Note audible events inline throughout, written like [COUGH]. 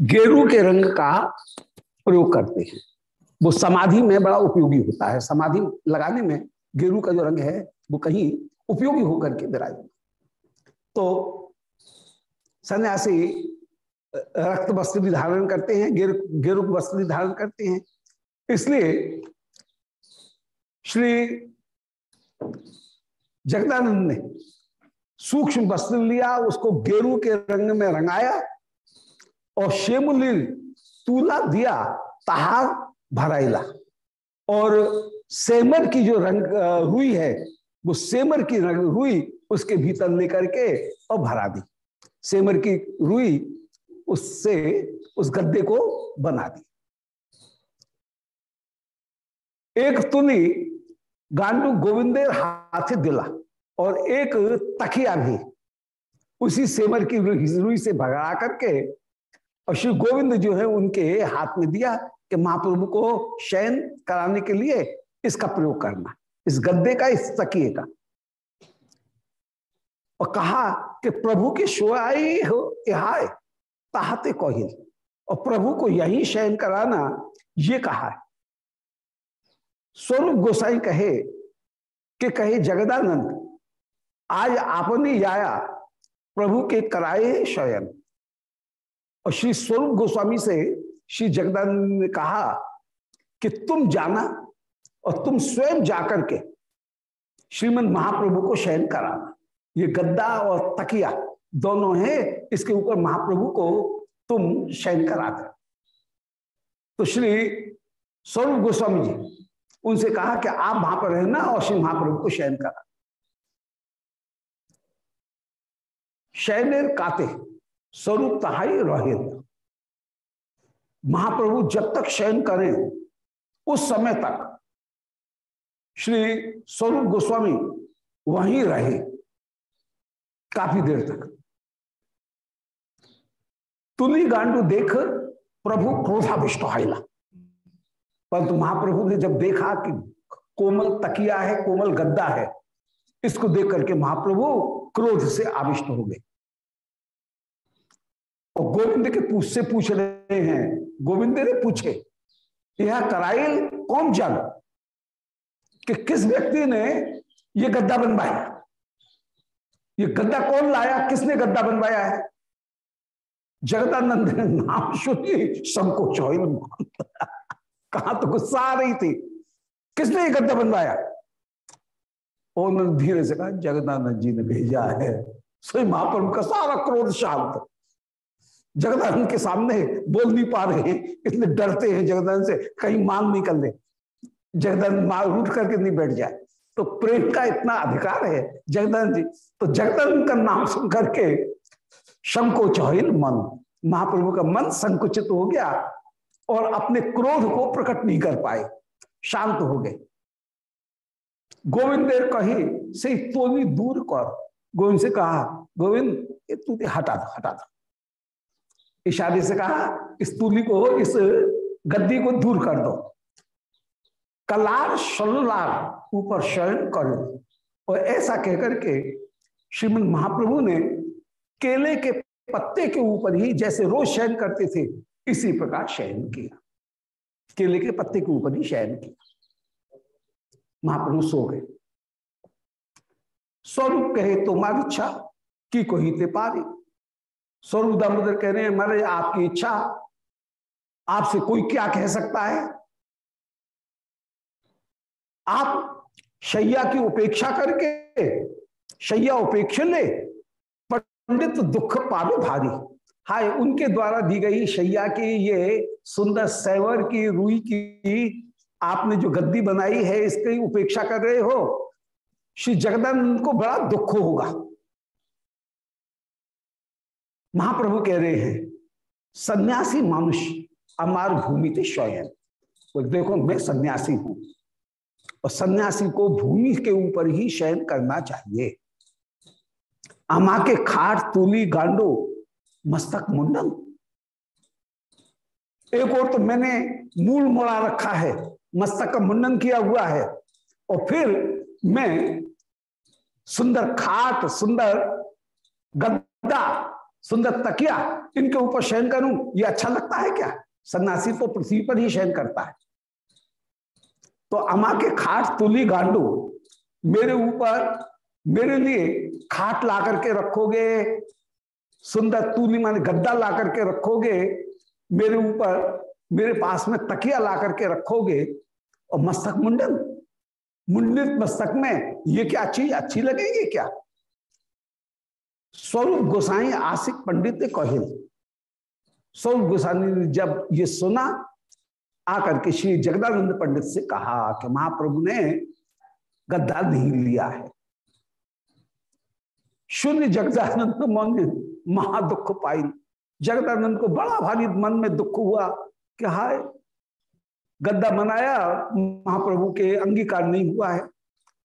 गेरू के रंग का प्रयोग करते हैं। वो समाधि में बड़ा उपयोगी होता है। समाधि लगाने में गेरू का जो रंग है, वो कहीं उपयोगी होकर के विराज तो सन्यासी रक्त वस्त्र भी धारण करते हैं, गिर गिरुक वस्त्र भी धारण करते हैं। इसलिए श्री जगदानंद ने सूक्ष्म वस्त्र लिया, उसको गेरू के रंग में रंगाया और शेमुलिल तूला दिया, तहार भराइला। और सेमर की जो रंग रुई है, वो सेमर की रंग रुई उसके भीतर लेकर के और भरा दी। सेमर की रुई उससे, उस गद्दे को बना दी। एक तुली गांडू गोविंदे हाथे दिला। और एक तकिया भी उसी सेमर की रुई से भगा करके और श्री गोविंद जो है उनके हाथ में दिया कि महाप्रभु को शयन कराने के लिए इसका प्रयोग करना, इस गद्दे का, इस तकिए का। और कहा कि प्रभु की शोआई हो यहाय ताहते कोहिल। और प्रभु को यही शयन कराना, ये कहा स्वरूप गोसाई कहे कि कहे, जगदानंद आज आपने आया प्रभु के कराए शयन। और श्री स्वरूप गोस्वामी से श्री जगदानंद ने कहा कि तुम जाना और तुम स्वयं जाकर के श्रीमद महाप्रभु को शयन कराना। ये गद्दा और तकिया दोनों है, इसके ऊपर महाप्रभु को तुम शयन करा कर तो श्री स्वरूप गोस्वामी जी, उनसे कहा कि आप वहाँ पर रहना और श्री महाप्रभु को शयन करा। शयनेर काते, स्वरूप तहाई रहे महाप्रभु जब तक शयन करें, उस समय तक श्री स्वरूप गोस्वामी वहीं रहे, काफ़ी देर तक। तुली गांडू देख, प्रभु क्रोधाविष्ट आयला परंतु महाप्रभु ने जब देखा कि कोमल तकिया है, कोमल गद्दा है, इसको देख करके महाप्रभु क्रोध से आविष्ट हो गए। और गोविंद के पूछ से पूछ रहे हैं। गोविंद ने पूछे, यह कराइल कौन जन कि किस व्यक्ति ने ये गद्दा बनवाया? ये गद्दा कौन लाया? किसने गद्दा बनवाया है? जगदानंद ने नाम सुनी संकोच [LAUGHS] कहा तो गुस्सा आ रही थी, किसने ये गद्दा बनवाया? उन्होंने धीरे से कहा, जगदानंद जी ने भेजा है। सही महाप्रभु का सारा क्रोध शांत। जगदानंद के सामने बोल नहीं पा रहे हैं, इसलिए डरते हैं जगदानंद से, कहीं मांग नहीं कर ले। जगदानंद मांग उठ करके नहीं बैठ जाए। तो प्रेम का इतना अधिकार है जगदानंद जी। तो जगदानंद का नाम सुन करके संकोचहिल मन। महाप्रभु का मन संकुचित हो गया और अपने क्रोध को प्रकट नहीं कर पाए। शांत हो गए। गोविंद कही से तो दूर कर। गोविंद से कहा, गोविंद तू हटा दो हटा दो। इशारे से कहा, इस तुली को, इस गद्दी को दूर कर दो। कलार शलार ऊपर शयन करो। और ऐसा कहकर के श्रीमद महाप्रभु ने केले के पत्ते के ऊपर ही जैसे रोज शयन करते थे, इसी प्रकार शयन किया। केले के पत्ते के ऊपर ही शयन किया। महाप्रभु सो गए। स्वरूप कहे, तुम्हारी इच्छा की कोई ते पारी? स्वरूप दामोदर कह रहे हैं मारे आपकी इच्छा, आपसे कोई क्या कह सकता है? आप शैया की उपेक्षा करके, शैया उपेक्षा ले, पंडित दुख पावे भारी। हाय, उनके द्वारा दी गई शैया की ये सुंदर सैवर की, रुई की, आपने जो गद्दी बनाई है, इसकी उपेक्षा कर रहे हो? श्री जगदानंद को बड़ा दुख होगा। महाप्रभु कह रहे हैं, सन्यासी मनुष्य अमार भूमि थे स्वयं देखो, मैं सन्यासी हूँ और सन्यासी को भूमि के ऊपर ही शयन करना चाहिए। अमा के खाट, तूली, गांडो, मस्तक, मुंडन। एक और तो मैंने मूल मोड़ा रखा है, मस्तक का मुंडन किया हुआ है। और फिर मैं सुंदर खाट, सुंदर गद्दा सुंदर तकिया इनके ऊपर शयन करूँ, ये अच्छा लगता है क्या? सन्यासी तो पृथ्वी पर ही शयन करता है। तो अमा के खाट, तुली, गांडू, मेरे ऊपर, मेरे लिए खाट ला करके रखोगे, सुंदर तूली माने गद्दा ला करके रखोगे, मेरे ऊपर, मेरे पास में तकिया ला करके रखोगे, और मस्तक मुंडन, मुंडित मस्तक में ये क्या चीज़ अच्छी लगेगी क्या? स्वरूप गोसाई आशिक पंडित ने कहिल स्वरूप गोसाई ने जब ये सुना, आकर के श्री जगदानंद पंडित से कहा कि महाप्रभु ने गद्दा नहीं लिया है। शून्य जगदानंद मन महादुख पाई। जगदानंद को बड़ा भारी मन में दुख हुआ कि हाय, गद्दा मनाया, महाप्रभु के अंगीकार नहीं हुआ है,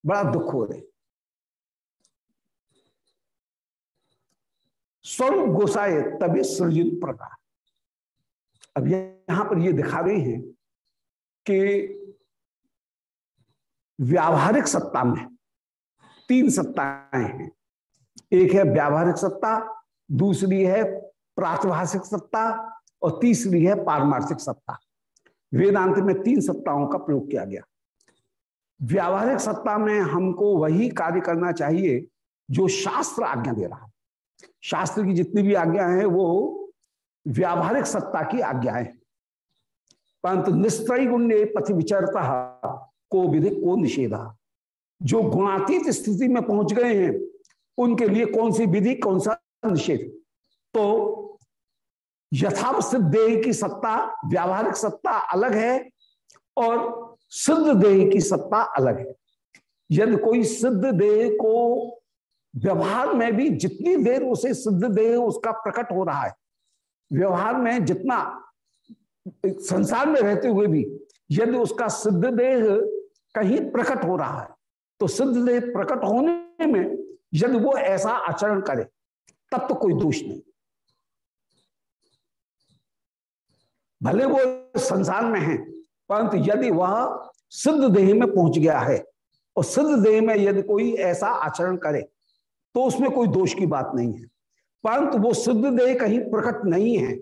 बड़ा दुख हो रहे स्वरूप गोसाए तभी सृजन प्रकार। अब यहाँ पर ये दिखा रहे हैं कि व्यावहारिक सत्ता में तीन सत्ताएँ हैं। एक है व्यावहारिक सत्ता, दूसरी है प्रातभाषिक सत्ता और तीसरी है पारमार्थिक सत्ता। वेदांत में तीन सत्ताओं का प्रयोग किया गया। व्यावहारिक सत्ता में हमको वही कार्य करना चाहिए जो शास्त्र आज्ञा दे रहा है। शास्त्र की जितनी भी आज्ञाएँ हैं, वो व्यावहारिक सत्ता की आज्ञाएँ। परंतु निस्त्री गुण पथ विचरता को विधि को निषेधा। जो गुणातीत स्थिति में पहुँच गए हैं, उनके लिए कौन सी विधि, कौन सा निषेध? तो यथावस्थित देह की सत्ता, व्यावहारिक सत्ता अलग है और सिद्ध देह की सत्ता अलग है। यदि कोई सिद्ध देह को व्यवहार में भी जितनी देर उसे सिद्ध देह उसका प्रकट हो रहा है, व्यवहार में जितना संसार में रहते हुए भी यदि उसका सिद्ध देह कहीं प्रकट हो रहा है तो सिद्ध देह प्रकट होने में यदि वो ऐसा आचरण करे, तब तो कोई दोष नहीं। भले वो संसार में है, परंतु यदि वह सिद्ध देह में पहुँच गया है, और सिद्ध देह में यदि कोई ऐसा आचरण करे तो उसमें कोई दोष की बात नहीं है। परंतु वो सिद्ध देह कहीं प्रकट नहीं है।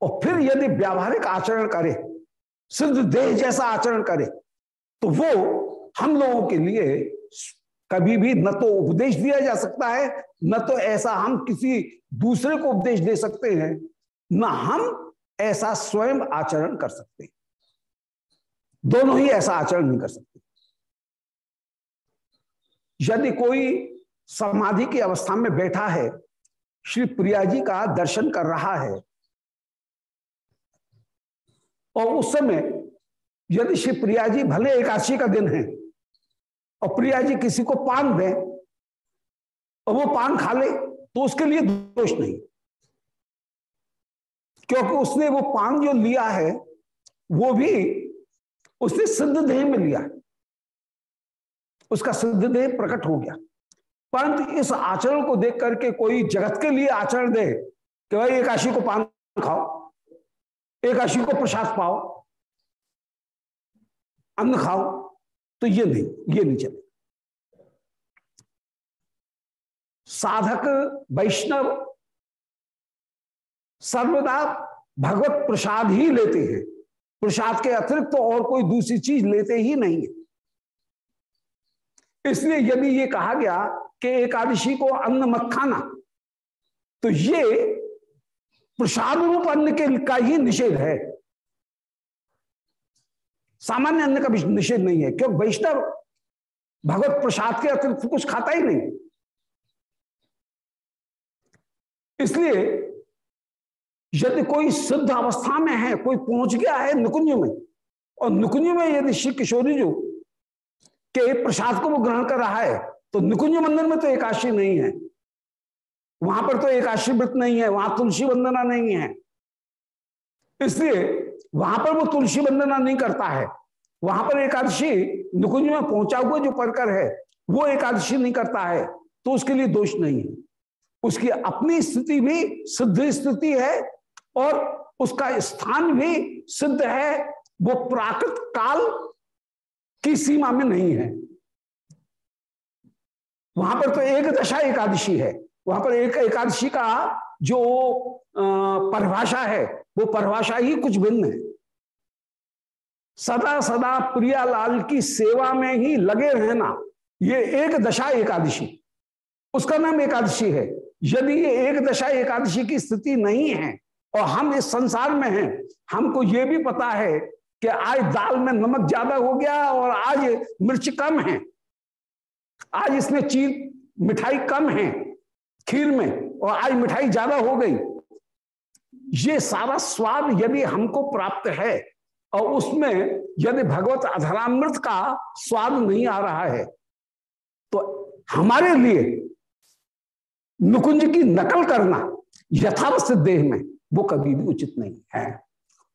और फिर यदि व्यावहारिक आचरण करे सिद्ध देह जैसा आचरण करे तो वो हम लोगों के लिए कभी भी न तो उपदेश दिया जा सकता है, न तो ऐसा हम किसी दूसरे को उपदेश दे सकते हैं, न हम ऐसा स्वयं आचरण कर सकते हैं। दोनों ही ऐसा आचरण नहीं कर सकते। यदि कोई समाधि की अवस्था में बैठा है। श्री प्रिया जी का दर्शन कर रहा है। और उस समय यदि श्री प्रिया जी भले एकादशी का दिन है और प्रिया जी किसी को पान दे और वो पान खा ले तो उसके लिए दोष नहीं। क्योंकि उसने वो पान जो लिया है, वो भी उसने सिद्ध देह में लिया। उसका सिद्ध देह प्रकट हो गया। परंतु इस आचरण को देख करके कोई जगत के लिए आचरण दे कि भाई एकाशी को पान खाओ एकाशी को प्रसाद पाओ, अन्न खाओ तो ये नहीं ये नहीं चले। साधक वैष्णव सर्वदा भगवत प्रसाद ही लेते हैं। प्रसाद के अतिरिक्त तो और कोई दूसरी चीज़ लेते ही नहीं है। इसलिए यदि ये कहा गया कि एकादशी को अन्न मत खाना। तो ये प्रसाद रूप अन्न के का ही निषेध है। सामान्य अन्न का निषेध नहीं है। क्यों? वैष्णव भगवत प्रसाद के अतिरिक्त कुछ खाता ही नहीं। इसलिए यदि कोई सिद्ध अवस्था में है, कोई पहुँच गया है निकुंज में, और निकुंज में यदि श्री किशोरी जो के प्रसाद को वो ग्रहण कर रहा है तो निकुंज मंदिर में तो एकाशी नहीं है। वहाँ पर तो एकाशी व्रत नहीं है, वहाँ तुलसी वंदना नहीं है। इसलिए वहाँ पर वो तुलसी वंदना नहीं करता है। वहाँ पर एकादशी निकुंज में पहुँचा हुआ जो परकर है, वो एकादशी नहीं करता है तो उसके लिए दोष नहीं है। उसकी अपनी स्थिति भी सिद्ध स्थिति है और उसका स्थान भी सिद्ध है, वो प्राकृत काल की सीमा में नहीं है। वहाँ पर तो एक दशा एकादशी है। वहाँ पर एक एकादशी का जो परिभाषा है, वो परिभाषा ही कुछ भिन्न है। सदा सदा प्रियालाल की सेवा में ही लगे रहना, ये एक दशा एकादशी। उसका नाम एकादशी है। यदि ये एक दशा एकादशी की स्थिति नहीं है और हम इस संसार में हैं, हमको ये भी पता है कि आज दाल में नमक ज़्यादा हो गया और आज मिर्च कम है। आज इसमें चीज़ मिठाई कम है, खीर में, और आज मिठाई ज़्यादा हो गई। ये सारा स्वाद यदि हमको प्राप्त है, और उसमें यदि भगवत अधरामृत का स्वाद नहीं आ रहा है तो हमारे लिए नुकुंज की नकल करना यथावस्थित देह में, वो कभी भी उचित नहीं है।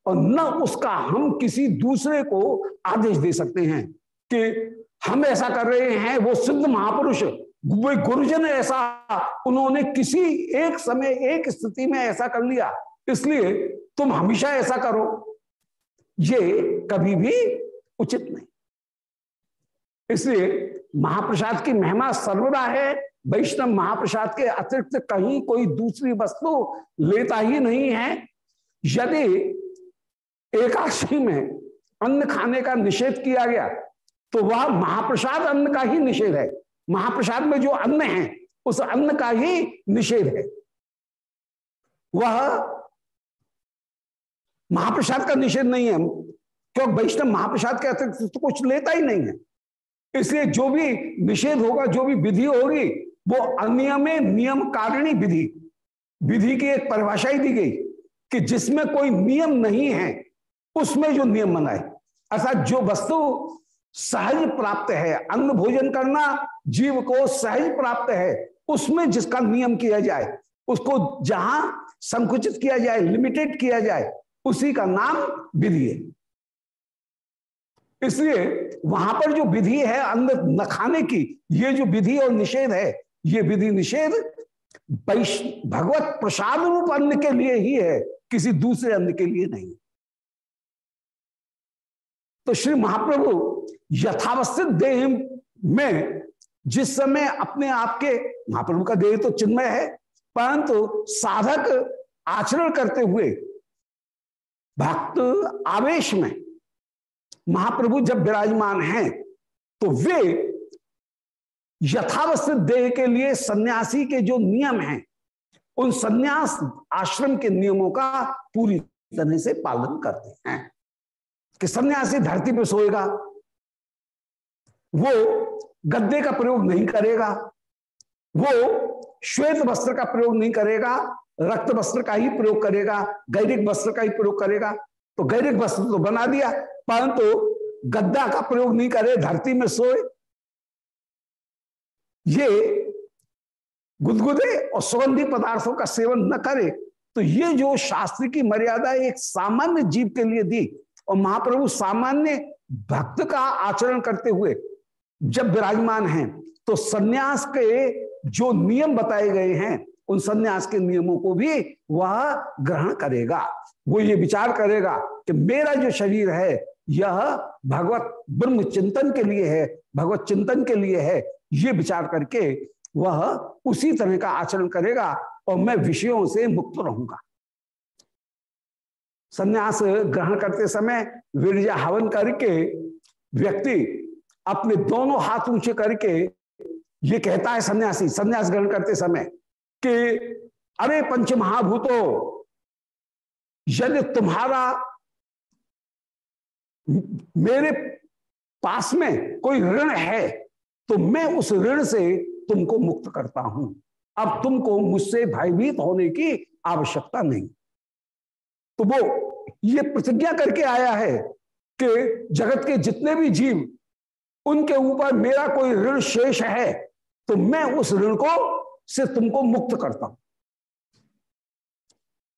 और न उसका हम किसी दूसरे को आदेश दे सकते हैं कि हम ऐसा कर रहे हैं, वो सिद्ध महापुरुष गुरुजन ऐसा, उन्होंने किसी एक समय, एक स्थिति में ऐसा कर लिया, इसलिए तुम हमेशा ऐसा करो। ये कभी भी उचित नहीं। इसलिए महाप्रसाद की महिमा सर्वदा है, वैष्णव महाप्रसाद के अतिरिक्त कहीं कोई दूसरी वस्तु लेता ही नहीं है। यदि एकादशी में अन्न खाने का निषेध किया गया तो वह महाप्रसाद अन्न का ही निषेध है। महाप्रसाद में जो अन्न है, उस अन्न का ही निषेध है। वह महाप्रसाद का निषेध नहीं है। क्योंकि वैष्णव महाप्रसाद के अतिरिक्त तो कुछ लेता ही नहीं है। इसलिए जो भी निषेध होगा, जो भी विधि होगी, वो अनियम नियम कारिणी विधि। विधि की एक परिभाषा ही दी गई कि जिसमें कोई नियम नहीं है, उसमें जो नियम बनाए। अर्थात जो वस्तु सहज प्राप्त है। अन्न भोजन करना जीव को सहज प्राप्त है। उसमें जिसका नियम किया जाए, उसको जहाँ संकुचित किया जाए लिमिटेड किया जाए, उसी का नाम विधि है। इसलिए वहाँ पर जो विधि है अन्न न खाने की, ये जो विधि और निषेध है, ये विधि निषेध भगवत प्रसाद रूप अन्न के लिए ही है, किसी दूसरे अन्न के लिए नहीं। तो श्री महाप्रभु यथावस्थित देह में, जिस समय अपने आप के महाप्रभु का देह तो चिन्मय है, परंतु साधक आचरण करते हुए, भक्त आवेश में महाप्रभु जब विराजमान हैं तो वे यथावस्थित देह के लिए सन्यासी के जो नियम हैं, उन सन्यास आश्रम के नियमों का पूरी तरह से पालन करते हैं। कि सन्यासी धरती पर सोएगा वो गद्दे का प्रयोग नहीं करेगा, वो श्वेत वस्त्र का प्रयोग नहीं करेगा, रक्त वस्त्र का ही प्रयोग करेगा, गैरिक वस्त्र का ही प्रयोग करेगा। तो गैरिक वस्त्र तो बना दिया, परंतु तो गद्दा का प्रयोग नहीं करे, धरती में सोए। ये गुदगुदे और सुगंधी पदार्थों का सेवन न करे तो ये जो शास्त्र की मर्यादा एक सामान्य जीव के लिए दी, और महाप्रभु सामान्य भक्त का आचरण करते हुए जब विराजमान हैं तो सन्यास के जो नियम बताए गए हैं, उन सन्यास के नियमों को भी वह ग्रहण करेगा। वो ये विचार करेगा कि मेरा जो शरीर है, यह भगवत ब्रह्म चिंतन के लिए है, भगवत चिंतन के लिए है, ये विचार करके वह उसी तरह का आचरण करेगा और मैं विषयों से मुक्त रहूँगा। संन्यास ग्रहण करते समय विरजा हवन करके व्यक्ति अपने दोनों हाथ ऊँचे करके ये कहता है सन्यासी, सन्यास ग्रहण करते समय कि, अरे पंच महाभूतो, यदि तुम्हारा मेरे पास में कोई ऋण है तो मैं उस ऋण से तुमको मुक्त करता हूँ। अब तुमको मुझसे भयभीत होने की आवश्यकता नहीं। तो वो ये प्रतिज्ञा करके आया है कि जगत के जितने भी जीव उनके ऊपर मेरा कोई ऋण शेष है तो मैं उस ऋण को, से तुमको मुक्त करता हूँ।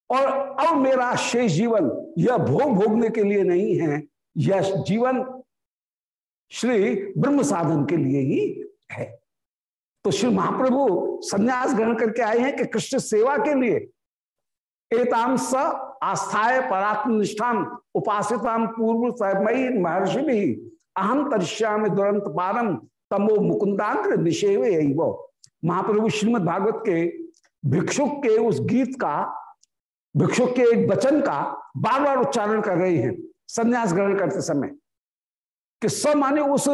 और अब मेरा शेष जीवन यह भोग भोगने के लिए नहीं है, यह जीवन श्री ब्रह्म साधन के लिए ही है। तो श्री महाप्रभु संन्यास ग्रहण करके आए हैं कि कृष्ण सेवा के लिए एताम स आस्थाए परात्म निष्ठाम उपासिताम पूर्व महर्षि भी अहम तरिश्याम दुरंत पारम तमो मुकुंदांग्र निषेव वो महाप्रभु श्रीमद भागवत के भिक्षुक के उस गीत का भिक्षुक के एक वचन का बार बार उच्चारण कर रहे हैं, संन्यास ग्रहण करते समय, कि स माने उस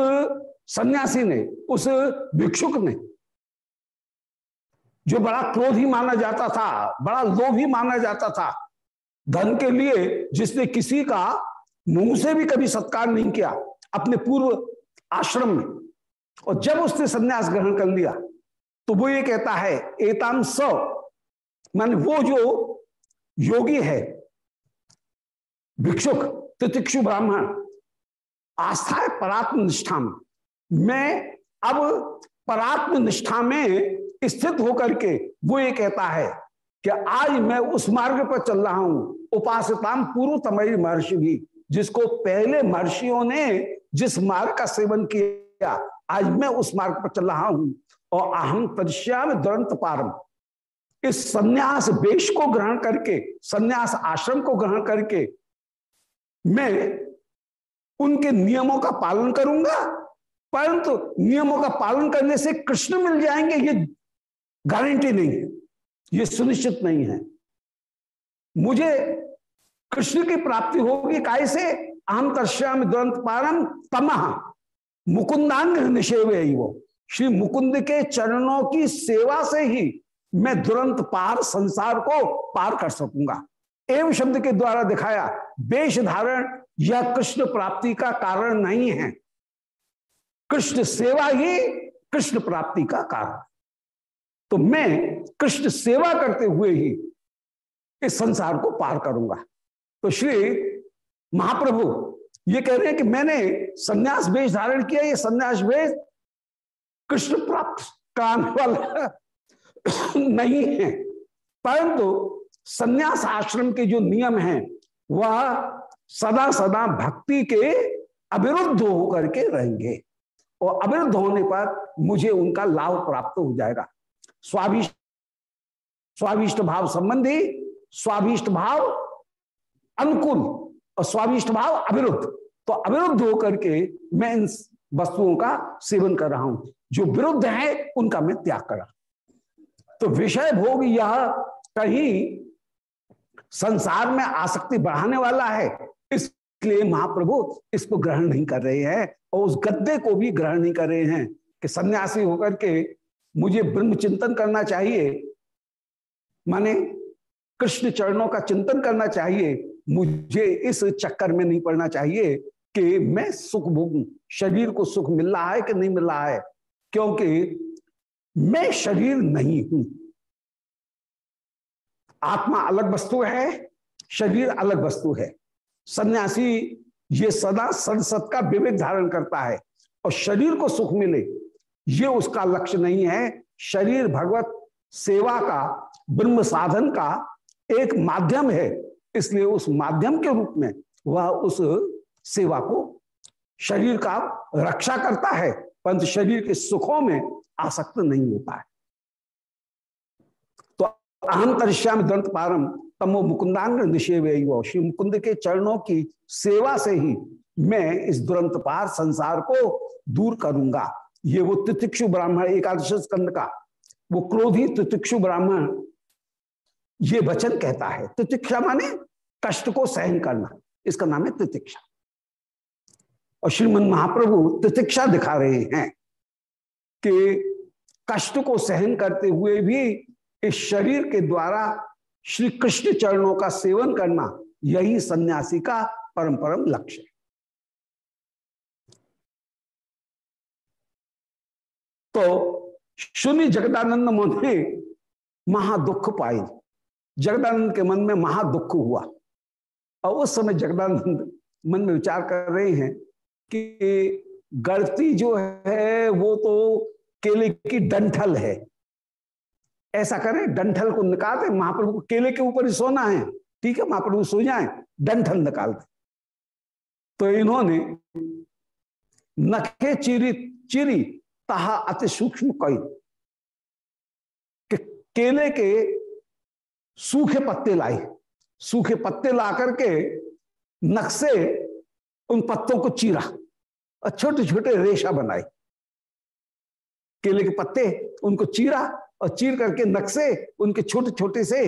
सन्यासी ने, उस भिक्षुक ने, जो बड़ा क्रोधी माना जाता था, बड़ा लोभी माना जाता था, धन के लिए जिसने किसी का मुँह से भी कभी सत्कार नहीं किया अपने पूर्व आश्रम में। और जब उसने संन्यास ग्रहण कर लिया तो वो ये कहता है एताम स मान वो जो योगी है, भिक्षुक, तितिक्षु ब्राह्मण, आस्था है परात्म निष्ठा में। मैं अब परात्म निष्ठा में स्थित होकर के वो ये कहता है कि आज मैं उस मार्ग पर चल रहा हूँ। उपासताम पूर्व तमयी महर्षि भी, जिसको पहले महर्षियों ने जिस मार्ग का सेवन किया, आज मैं उस मार्ग पर चल रहा हूँ। और अहम तदश्याम दुरंत पारम। इस सन्यास वेश को ग्रहण करके, सन्यास आश्रम को ग्रहण करके, मैं उनके नियमों का पालन करूँगा। परंतु नियमों का पालन करने से कृष्ण मिल जाएँगे, ये गारंटी नहीं है। ये सुनिश्चित नहीं है। मुझे कृष्ण की प्राप्ति होगी काय से? आम तर्श्याम दुरंत पारम तमह मुकुंदांग निषेव वो। श्री मुकुंद के चरणों की सेवा से ही मैं दुरंत पार संसार को पार कर सकूँगा। एवं शब्द के द्वारा दिखाया, वेश धारण यह कृष्ण प्राप्ति का कारण नहीं है। कृष्ण सेवा ही कृष्ण प्राप्ति का कारण। तो मैं कृष्ण सेवा करते हुए ही इस संसार को पार करूँगा। तो श्री महाप्रभु, ये कह रहे हैं कि मैंने संन्यास वेश धारण किया, ये संन्यास वेश कृष्ण प्राप्त कराने वाला [COUGHS] नहीं है। परंतु संन्यास आश्रम के जो नियम हैं, वह सदा सदा भक्ति के अविरुद्ध होकर के रहेंगे और अविरुद्ध होने पर मुझे उनका लाभ प्राप्त हो जाएगा। स्वाभिष्ट स्वाभिष्ट भाव संबंधी, स्वाभिष्ट भाव अनुकूल। और स्वाभिष्ट भाव अविरुद्ध। तो अविरुद्ध होकर के मैं इन वस्तुओं का सेवन कर रहा हूँ। जो विरुद्ध है, उनका मैं त्याग कर रहा तो विषय भोग यह कहीं संसार में आसक्ति बढ़ाने वाला है। इसलिए महाप्रभु इसको ग्रहण नहीं कर रहे हैं और उस गद्दे को भी ग्रहण नहीं कर रहे हैं कि सन्यासी होकर के मुझे ब्रह्म चिंतन करना चाहिए। माने कृष्ण चरणों का चिंतन करना चाहिए। मुझे इस चक्कर में नहीं पड़ना चाहिए कि मैं सुख भोगू। शरीर को सुख मिल रहा है कि नहीं मिल रहा है? क्योंकि मैं शरीर नहीं हूँ। आत्मा अलग वस्तु है, शरीर अलग वस्तु है। सन्यासी ये सदा संसद का विवेक धारण करता है और शरीर को सुख मिले, ये उसका लक्ष्य नहीं है। शरीर भगवत सेवा का, ब्रह्म साधन का एक माध्यम है। इसलिए उस माध्यम के रूप में वह उस सेवा को शरीर का रक्षा करता है, परंतु शरीर के सुखों में आसक्त नहीं होता है। तो अहम तरिश्याम दंत पारम तमो मुकुंदांग निषेव श्री मुकुंद के चरणों की सेवा से ही मैं इस दुरंत पार संसार को दूर करूँगा। ये वो तितिक्षु ब्राह्मण, एकादश स्कंद का, वो क्रोधी तितिक्षु ब्राह्मण ये वचन कहता है, तितिक्षा माने कष्ट को सहन करना। इसका नाम है तितिक्षा। और श्रीमद महाप्रभु तितिक्षा दिखा रहे हैं कि कष्ट को सहन करते हुए भी इस शरीर के द्वारा श्री कृष्ण चरणों का सेवन करना यही सन्यासी का परम परम लक्ष्य है। तो शून्य जगदानंद मन में महादुख पाई जगदानंद के मन में महादुख हुआ। और उस समय जगदानंद मन में विचार कर रहे हैं कि गढ़ती जो है वो तो केले की डंठल है। ऐसा करें, डंठल को निकाल दे, महाप्रभु को केले के ऊपर ही सोना है। ठीक है, महाप्रभु सो जाए, डंठल निकाल दे। तो इन्होंने नखे चिरी चिरी, तहा अति सूक्ष्म कई कि केले के सूखे पत्ते लाए। सूखे पत्ते ला करके से उन पत्तों को चीरा, और छोटे छोटे रेशा बनाए। केले के पत्ते उनको चीरा और चीर करके से उनके छोटे छोटे से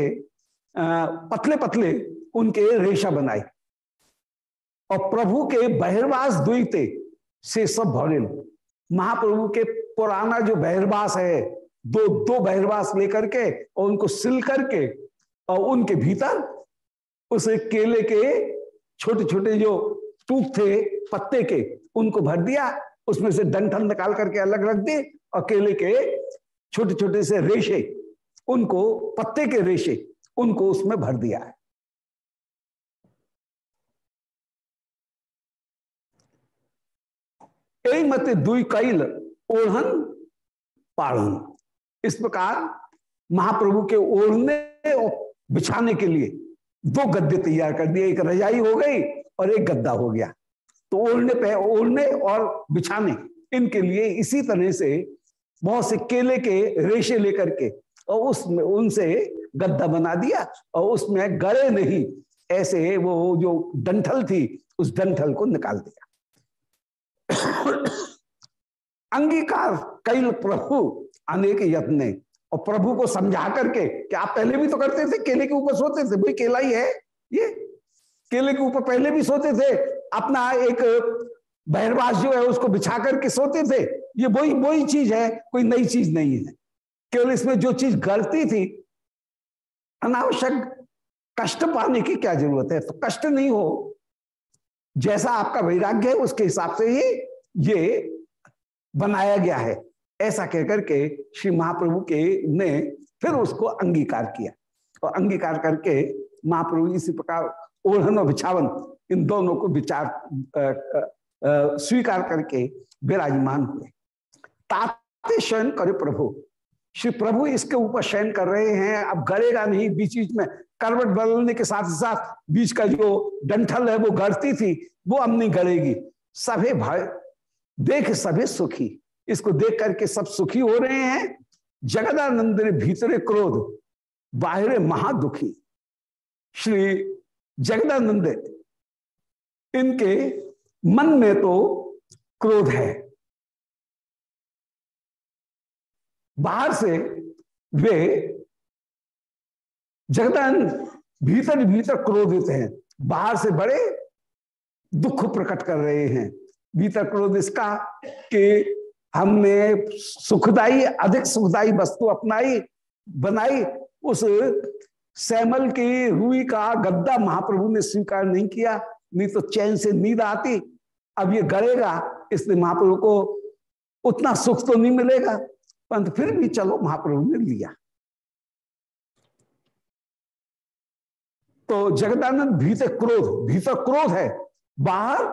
पतले पतले उनके रेशा बनाए। और प्रभु के बहिर्वास द्विते से सब भरे। महाप्रभु के पुराना जो बहिर्वास है दो दो बहिर्वास लेकर के और उनको सिल करके और उनके भीतर उसे केले के छोटे छोटे जो टूक थे, पत्ते के, उनको भर दिया, उसमें से डंठल निकाल करके अलग रख दे और केले के छोटे छोटे से रेशे, उनको, पत्ते के रेशे, उनको उसमें भर दिया है। एक मत दुई कैल, ओढ़न, पाढ़न। इस प्रकार महाप्रभु के ओढ़ने और बिछाने के लिए। दो गद्दे तैयार कर दिए, एक रजाई हो गई और एक गद्दा हो गया। तो ओढ़ने पे, ओढ़ने और बिछाने, इनके लिए इसी तरह से बहुत से केले के रेशे लेकर के और उसमें, उनसे गद्दा बना दिया और उसमें गड़े नहीं, ऐसे वो, जो डंठल थी, उस डंठल को निकाल दिया। [COUGHS] अंगीकार कई प्रभु अनेक यत्न और प्रभु को समझा करके कि आप पहले भी तो करते थे, केले के ऊपर सोते थे, भाई केला ही है ये। केले के ऊपर पहले भी सोते थे, अपना एक बहरवास जो है उसको बिछा करके सोते थे। ये वही वही चीज़ है, कोई नई चीज़ नहीं है। केवल इसमें जो चीज़ गलती थी, अनावश्यक कष्ट पाने की क्या ज़रूरत है? तो कष्ट नहीं हो। जैसा आपका वैराग्य है, उसके हिसाब से ही ये बनाया गया है। ऐसा कहकर के श्री महाप्रभु के ने फिर उसको अंगीकार किया। और अंगीकार करके महाप्रभु इसी प्रकार ओढ़न और बिछावन इन दोनों को विचार स्वीकार करके विराजमान हुए। ताते शयन करे प्रभु। श्री प्रभु इसके ऊपर शयन कर रहे हैं, अब गड़ेगा नहीं बीच बीच में। करवट बदलने के साथ साथ बीच का जो डंठल है वो गड़ती थी, वो अब नहीं गड़ेगी। सभी भय देख सभी सुखी। इसको देख करके सब सुखी हो रहे हैं। जगदानंद भीतरे क्रोध, बाहरे महादुखी। श्री जगदानंद, इनके मन में तो क्रोध है। बाहर से वे जगदान भीतर भीतर क्रोधित हैं। बाहर से बड़े दुख प्रकट कर रहे हैं। भीतर क्रोध इसका कि हमने सुखदाई, अधिक सुखदाई वस्तु अपनाई, बनाई, उस सैमल की रूई का गद्दा महाप्रभु ने स्वीकार नहीं किया, नहीं तो चैन से नींद आती, अब ये गड़ेगा, इसलिए महाप्रभु को उतना सुख तो नहीं मिलेगा, परंतु फिर भी चलो महाप्रभु ने लिया। तो जगदानंद भीतर क्रोध भीतर क्रोध है, बाहर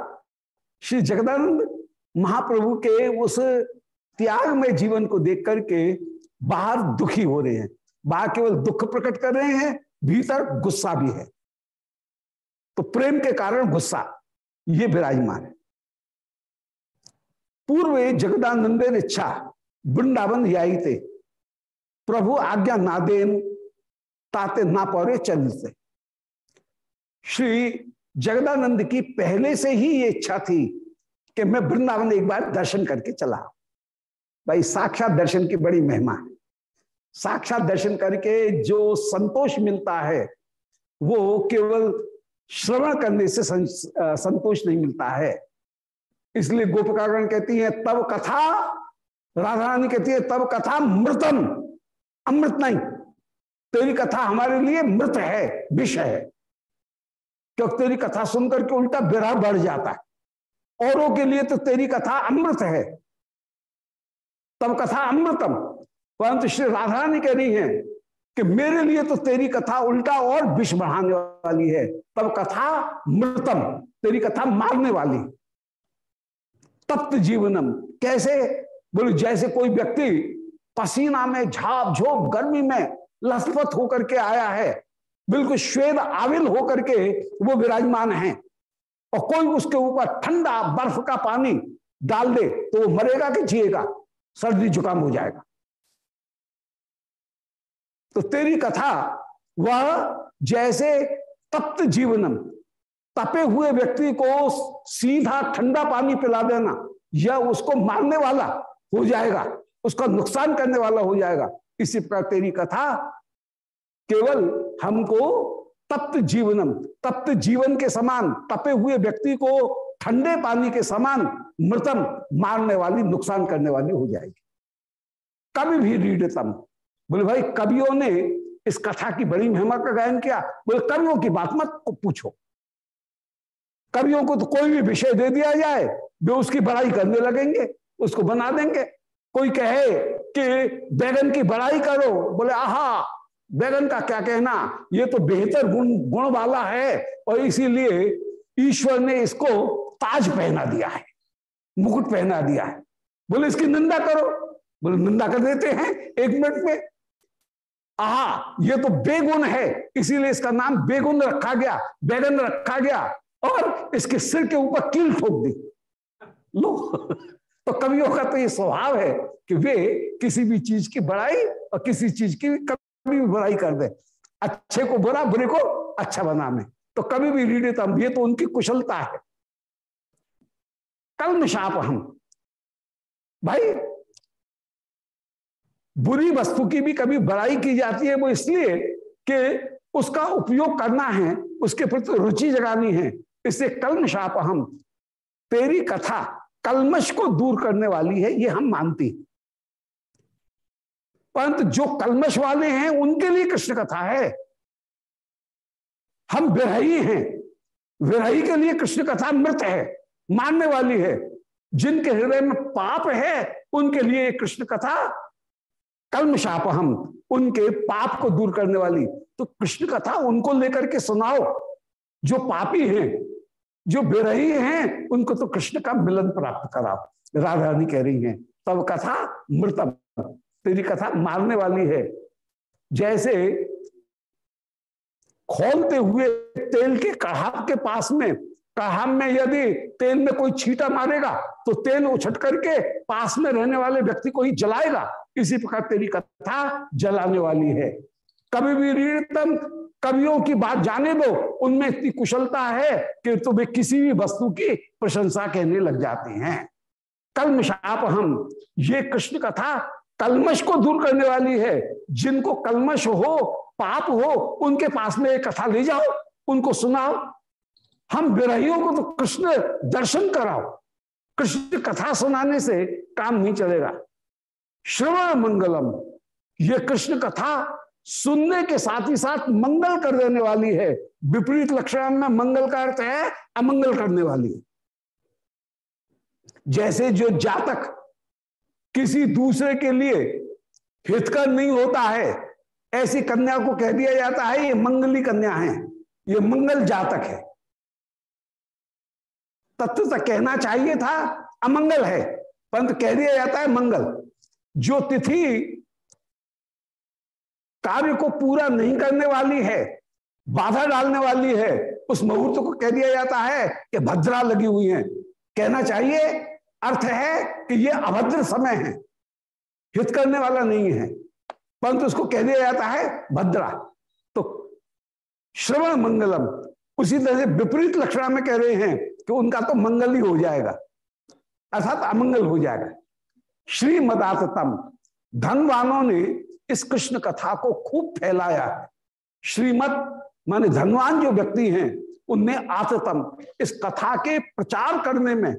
श्री जगदानंद महाप्रभु के उस त्याग में जीवन को देख करके बाहर दुखी हो रहे हैं। बाहर केवल दुख प्रकट कर रहे हैं, भीतर गुस्सा भी है। तो प्रेम के कारण गुस्सा, ये विराजमान है। पूर्व जगदानंद इच्छा, वृंदावन थे प्रभु आज्ञा ना देन, ताते ना पौरे चलते श्री जगदानंद की पहले से ही ये इच्छा थी कि मैं वृंदावन एक बार दर्शन करके चला। भाई, साक्षात दर्शन की बड़ी महिमा है। साक्षात दर्शन करके जो संतोष मिलता है, वो केवल श्रवण करने से संतोष नहीं मिलता है। इसलिए गोपकागण कहती है, तब कथा राधा रानी कहती है, तब कथा मृतम, अमृत नहीं। तेरी कथा हमारे लिए मृत है, विष है। क्योंकि तेरी कथा सुनकर के उल्टा बिरा बढ़ जाता है। औरों के लिए तो तेरी कथा अमृत है। तब कथा अमृतम। परंतु श्री राधा रानी कह रही है कि मेरे लिए तो तेरी कथा उल्टा और विष बढ़ाने वाली है। तब कथा मृतम, तेरी कथा मारने वाली। तप्त जीवनम। कैसे? बोले, जैसे कोई व्यक्ति पसीना में झाप झोंक गर्मी में लथपथ होकर के आया है, बिल्कुल श्वेद आविल होकर के वो विराजमान है। और कोई उसके ऊपर ठंडा बर्फ़ का पानी डाल दे तो वो मरेगा कि जिएगा? सर्दी, जुकाम हो जाएगा। तो तेरी कथा वह जैसे तप्त जीवनम, तपे हुए व्यक्ति को सीधा ठंडा पानी पिला देना यह उसको मारने वाला हो जाएगा, उसका नुकसान करने वाला हो जाएगा, इसी प्रकार तेरी कथा केवल हमको तप्त जीवनम, तप्त जीवन के समान, तपे हुए व्यक्ति को ठंडे पानी के समान मृतम मारने वाली, नुकसान करने वाली हो जाएगी। कभी भी रीडतम बोले, भाई, कवियों ने इस कथा की बड़ी महिमा का गायन किया। बोले, कवियों की बात मत पूछो। कवियों को तो कोई भी विषय दे दिया जाए वे उसकी बड़ाई करने लगेंगे, उसको बना देंगे। कोई कहे कि बैगन की बड़ाई करो, बोले, आहा बैगन का क्या कहना? ये तो बेहतर गुण गुण वाला है और इसीलिए ईश्वर ने इसको ताज पहना दिया है, मुकुट पहना दिया है। बोले, इसकी निंदा करो। बोले, निंदा कर देते हैं एक मिनट में। आहा, ये तो बेगुन है, इसीलिए इसका नाम बेगुन रखा गया बैगन रखा गया और इसके सिर के ऊपर कील ठोक दी। लो तो कवियों का तो ये स्वभाव है कि वे किसी भी चीज़ की बड़ाई और किसी चीज़ की भी बुराई कर दे। अच्छे को बुरा, बुरे को अच्छा बनाने। तो कभी भी रीडितम ये तो उनकी कुशलता है। कल निशाप हम। भाई, बुरी वस्तु की भी कभी बड़ाई की जाती है, वो इसलिए कि उसका उपयोग करना है, उसके प्रति रुचि जगानी है। इससे कलम निशाप हम। तेरी कथा कलमश को दूर करने वाली है, ये हम मानती हैं। परंतु जो कलमश वाले हैं, उनके लिए कृष्ण कथा है। हम विरही हैं। विरही के लिए कृष्ण कथा मृत है, मानने वाली है। जिनके हृदय में पाप है, उनके लिए कृष्ण कथा कलमशाप हम उनके पाप को दूर करने वाली। तो कृष्ण कथा उनको लेकर के सुनाओ। जो पापी हैं, जो बेरही हैं, उनको तो कृष्ण का मिलन प्राप्त कराओ। राधा रानी कह रही हैं तब कथा मृतम। तेरी कथा मारने वाली है। जैसे खोलते हुए तेल के कढ़ाव के पास में कढ़ाव में यदि तेल में कोई छीटा मारेगा तो तेल उछट करके पास में रहने वाले व्यक्ति को ही जलाएगा। इसी प्रकार तेरी कथा जलाने वाली है। कभी भी रीतम कवियों की बात जाने दो, उनमें इतनी कुशलता है कि तो वे किसी भी वस्तु की प्रशंसा कहने लग जाते हैं। कलमशाप हम, ये कृष्ण कथा कलमश को दूर करने वाली है। जिनको कलमश हो, पाप हो, उनके पास में एक कथा ले जाओ, उनको सुनाओ। हम विरहियों को तो कृष्ण दर्शन कराओ। कृष्ण कथा सुनाने से काम नहीं चलेगा। श्रवण मंगलम, ये कृष्ण कथा सुनने के साथ ही साथ मंगल कर देने वाली है। विपरीत लक्षण में मंगल का अर्थ है, अमंगल करने वाली जैसे जो जातक किसी दूसरे के लिए हितकर नहीं होता है। ऐसी कन्या को कह दिया जाता है, ये मंगली कन्या है, ये मंगल जातक है। तत्व तक कहना चाहिए था, अमंगल है परंतु कह दिया जाता है मंगल। जो तिथि कार्य को पूरा नहीं करने वाली है, बाधा डालने वाली है, उस मुहूर्त को कह दिया जाता है कि भद्रा लगी हुई है। कहना चाहिए अर्थ है कि ये अभद्र समय है। हित करने वाला नहीं है। परंतु उसको कह दिया जाता है भद्रा। तो श्रवण मंगलम, उसी तरह से विपरीत लक्षण में कह रहे हैं कि उनका तो मंगल ही हो जाएगा। अर्थात अमंगल हो जाएगा। श्रीमदातम धनवानों ने इस कृष्ण कथा को खूब फैलाया। है श्रीमद माने धनवान जो व्यक्ति हैं उनने आततम, इस कथा के प्रचार करने में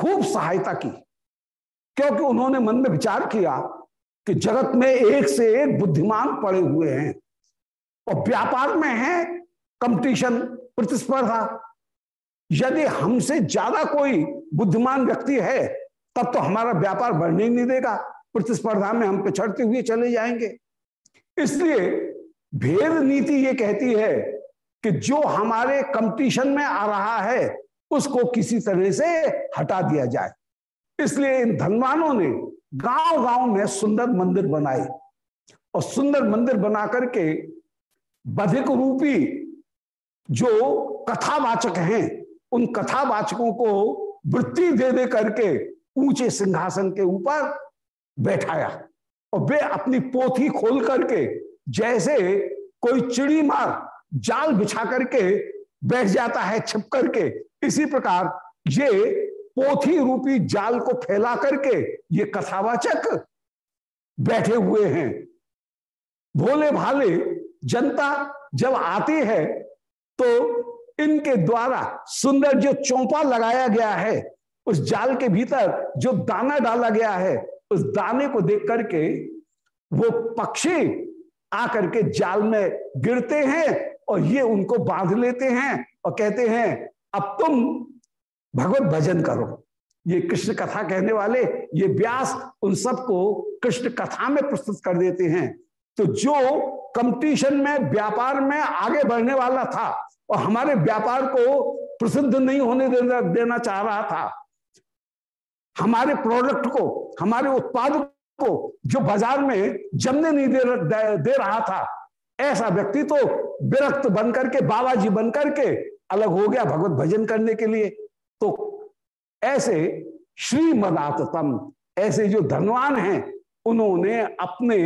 खूब सहायता की। क्योंकि उन्होंने मन में विचार किया कि जगत में एक से एक बुद्धिमान पड़े हुए हैं और व्यापार में है, कंपटीशन, प्रतिस्पर्धा। यदि हमसे ज़्यादा कोई बुद्धिमान व्यक्ति है, तब तो हमारा व्यापार बढ़ने ही नहीं देगा। प्रतिस्पर्धा में हम पिछड़ते हुए चले जाएँगे। इसलिए भेद नीति ये कहती है कि जो हमारे कंपटीशन में आ रहा है उसको किसी तरह से हटा दिया जाए। इसलिए इन धनवानों ने गाँव गाँव में सुंदर मंदिर बनाए। और सुंदर मंदिर बना करके बधिक रूपी जो कथावाचक हैं, उन कथावाचकों को वृत्ति दे दे करके ऊँचे सिंहासन के ऊपर बैठाया। और वे अपनी पोथी खोल करके जैसे कोई चिड़ी मार जाल बिछा करके बैठ जाता है, छिप करके इसी प्रकार ये पोथी रूपी जाल को फैला करके ये कथावाचक बैठे हुए हैं। भोले भाले, जनता जब आती है तो इनके द्वारा सुंदर जो चौपा लगाया गया है, उस जाल के भीतर जो दाना डाला गया है, उस दाने को देख करके वो पक्षी आकर के जाल में गिरते हैं और ये उनको बाँध लेते हैं और कहते हैं अब तुम भगवत भजन करो। ये कृष्ण कथा कहने वाले ये व्यास उन सबको कृष्ण कथा में प्रस्तुत कर देते हैं। तो जो कंपटीशन में व्यापार में आगे बढ़ने वाला था और हमारे व्यापार को प्रसिद्ध नहीं होने देना, देना चाह रहा था हमारे प्रोडक्ट को हमारे उत्पाद को जो बाज़ार में जमने नहीं दे, दे, दे रहा था ऐसा व्यक्ति तो विरक्त बनकर के बाबा जी बनकर करके अलग हो गया भगवत भजन करने के लिए। तो ऐसे श्रीमदातम ऐसे जो धनवान हैं, उन्होंने अपने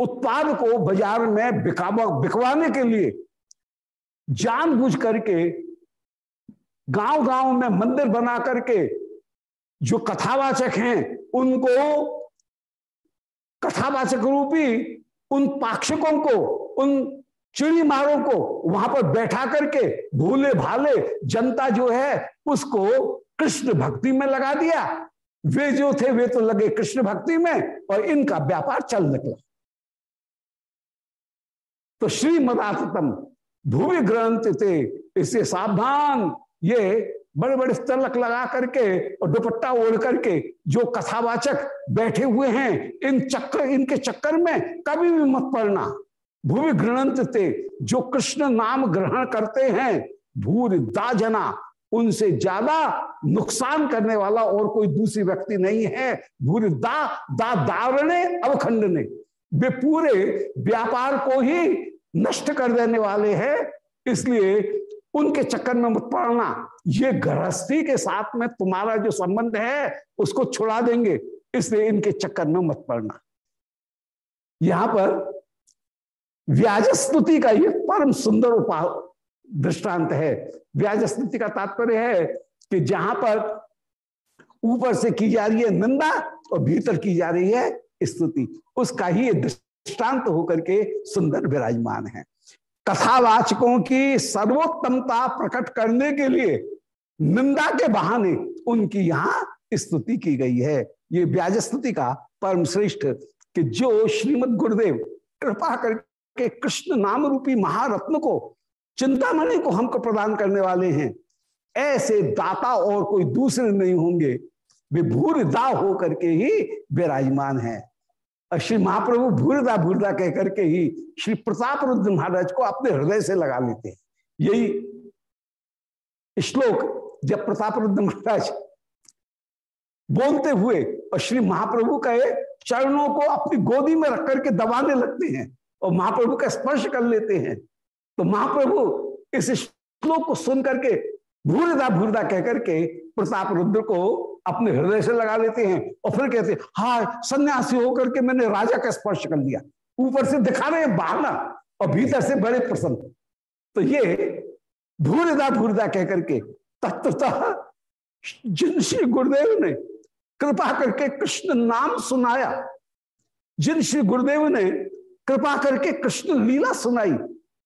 उत्पाद को बाज़ार में बिकवाने के लिए जानबूझ करके गाँव गाँव में मंदिर बना करके जो कथावाचक हैं, उनको कथावाचक रूपी उन पाक्षकों को, उन चिड़ी मारों को वहाँ पर बैठा करके भूले भाले जनता जो है उसको कृष्ण भक्ति में लगा दिया। वे जो थे, वे तो लगे कृष्ण भक्ति में और इनका व्यापार चल निकला। तो श्री मदातम भूमि ग्रंथ थे, इससे सावधान ये बड़े बड़े तलक लगा करके और दुपट्टा ओढ़ करके जो कथावाचक बैठे हुए हैं, इन चक्कर इनके चक्कर में कभी भी मत पड़ना। भूमि गृणंत थे, जो कृष्ण नाम ग्रहण करते हैं भूर दाजना, उनसे ज़्यादा नुकसान करने वाला और कोई दूसरी व्यक्ति नहीं है। भूर दा दावरणे अवखंडने। वे पूरे व्यापार को ही नष्ट कर देने वाले हैं। इसलिए उनके चक्कर में मत पड़ना। ये गृहस्थी के साथ में तुम्हारा जो संबंध है, उसको छुड़ा देंगे। इसलिए इनके चक्कर में मत पड़ना। यहाँ पर व्याज स्तुति का ये परम सुंदर उपा दृष्टांत है। व्याज स्तुति का तात्पर्य है कि जहाँ पर ऊपर से की जा रही है निंदा और भीतर की जा रही है स्तुति, उसका ही दृष्टांत होकर के सुंदर विराजमान है। कथावाचकों की सर्वोत्तमता प्रकट करने के लिए निंदा के बहाने उनकी यहाँ स्तुति की गई है। ये ब्याज स्तुति का परम श्रेष्ठ कि जो श्रीमद गुरुदेव, कृपा करके कृष्ण नाम रूपी महारत्न को चिंतामणि को हमको प्रदान करने वाले हैं। ऐसे दाता और कोई दूसरे नहीं होंगे। वे भूर दा हो करके ही विराजमान है। और श्री महाप्रभु भूरदा भूरदा कह करके ही श्री प्रताप रुद्र महाराज को अपने हृदय से लगा लेते हैं। यही श्लोक जब प्रताप रुद्र महाराज बोलते हुए और श्री महाप्रभु के चरणों को अपनी गोदी में रख करके दबाने लगते हैं। और महाप्रभु का स्पर्श कर लेते हैं। तो महाप्रभु इस श्लोक को सुन करके भूरदा भूरदा कह करके प्रताप रुद्र को अपने हृदय से लगा लेते हैं और फिर कहते हैं हाँ सन्यासी होकर के मैंने राजा का स्पर्श कर लिया। ऊपर से दिखा रहे बहाना और भीतर से बड़े प्रसन्न। तो ये भूरदा भूरदा कह करके तत्वतः जिन श्री गुरुदेव ने कृपा करके कृष्ण नाम सुनाया, जिन श्री गुरुदेव ने कृपा करके कृष्ण लीला सुनाई।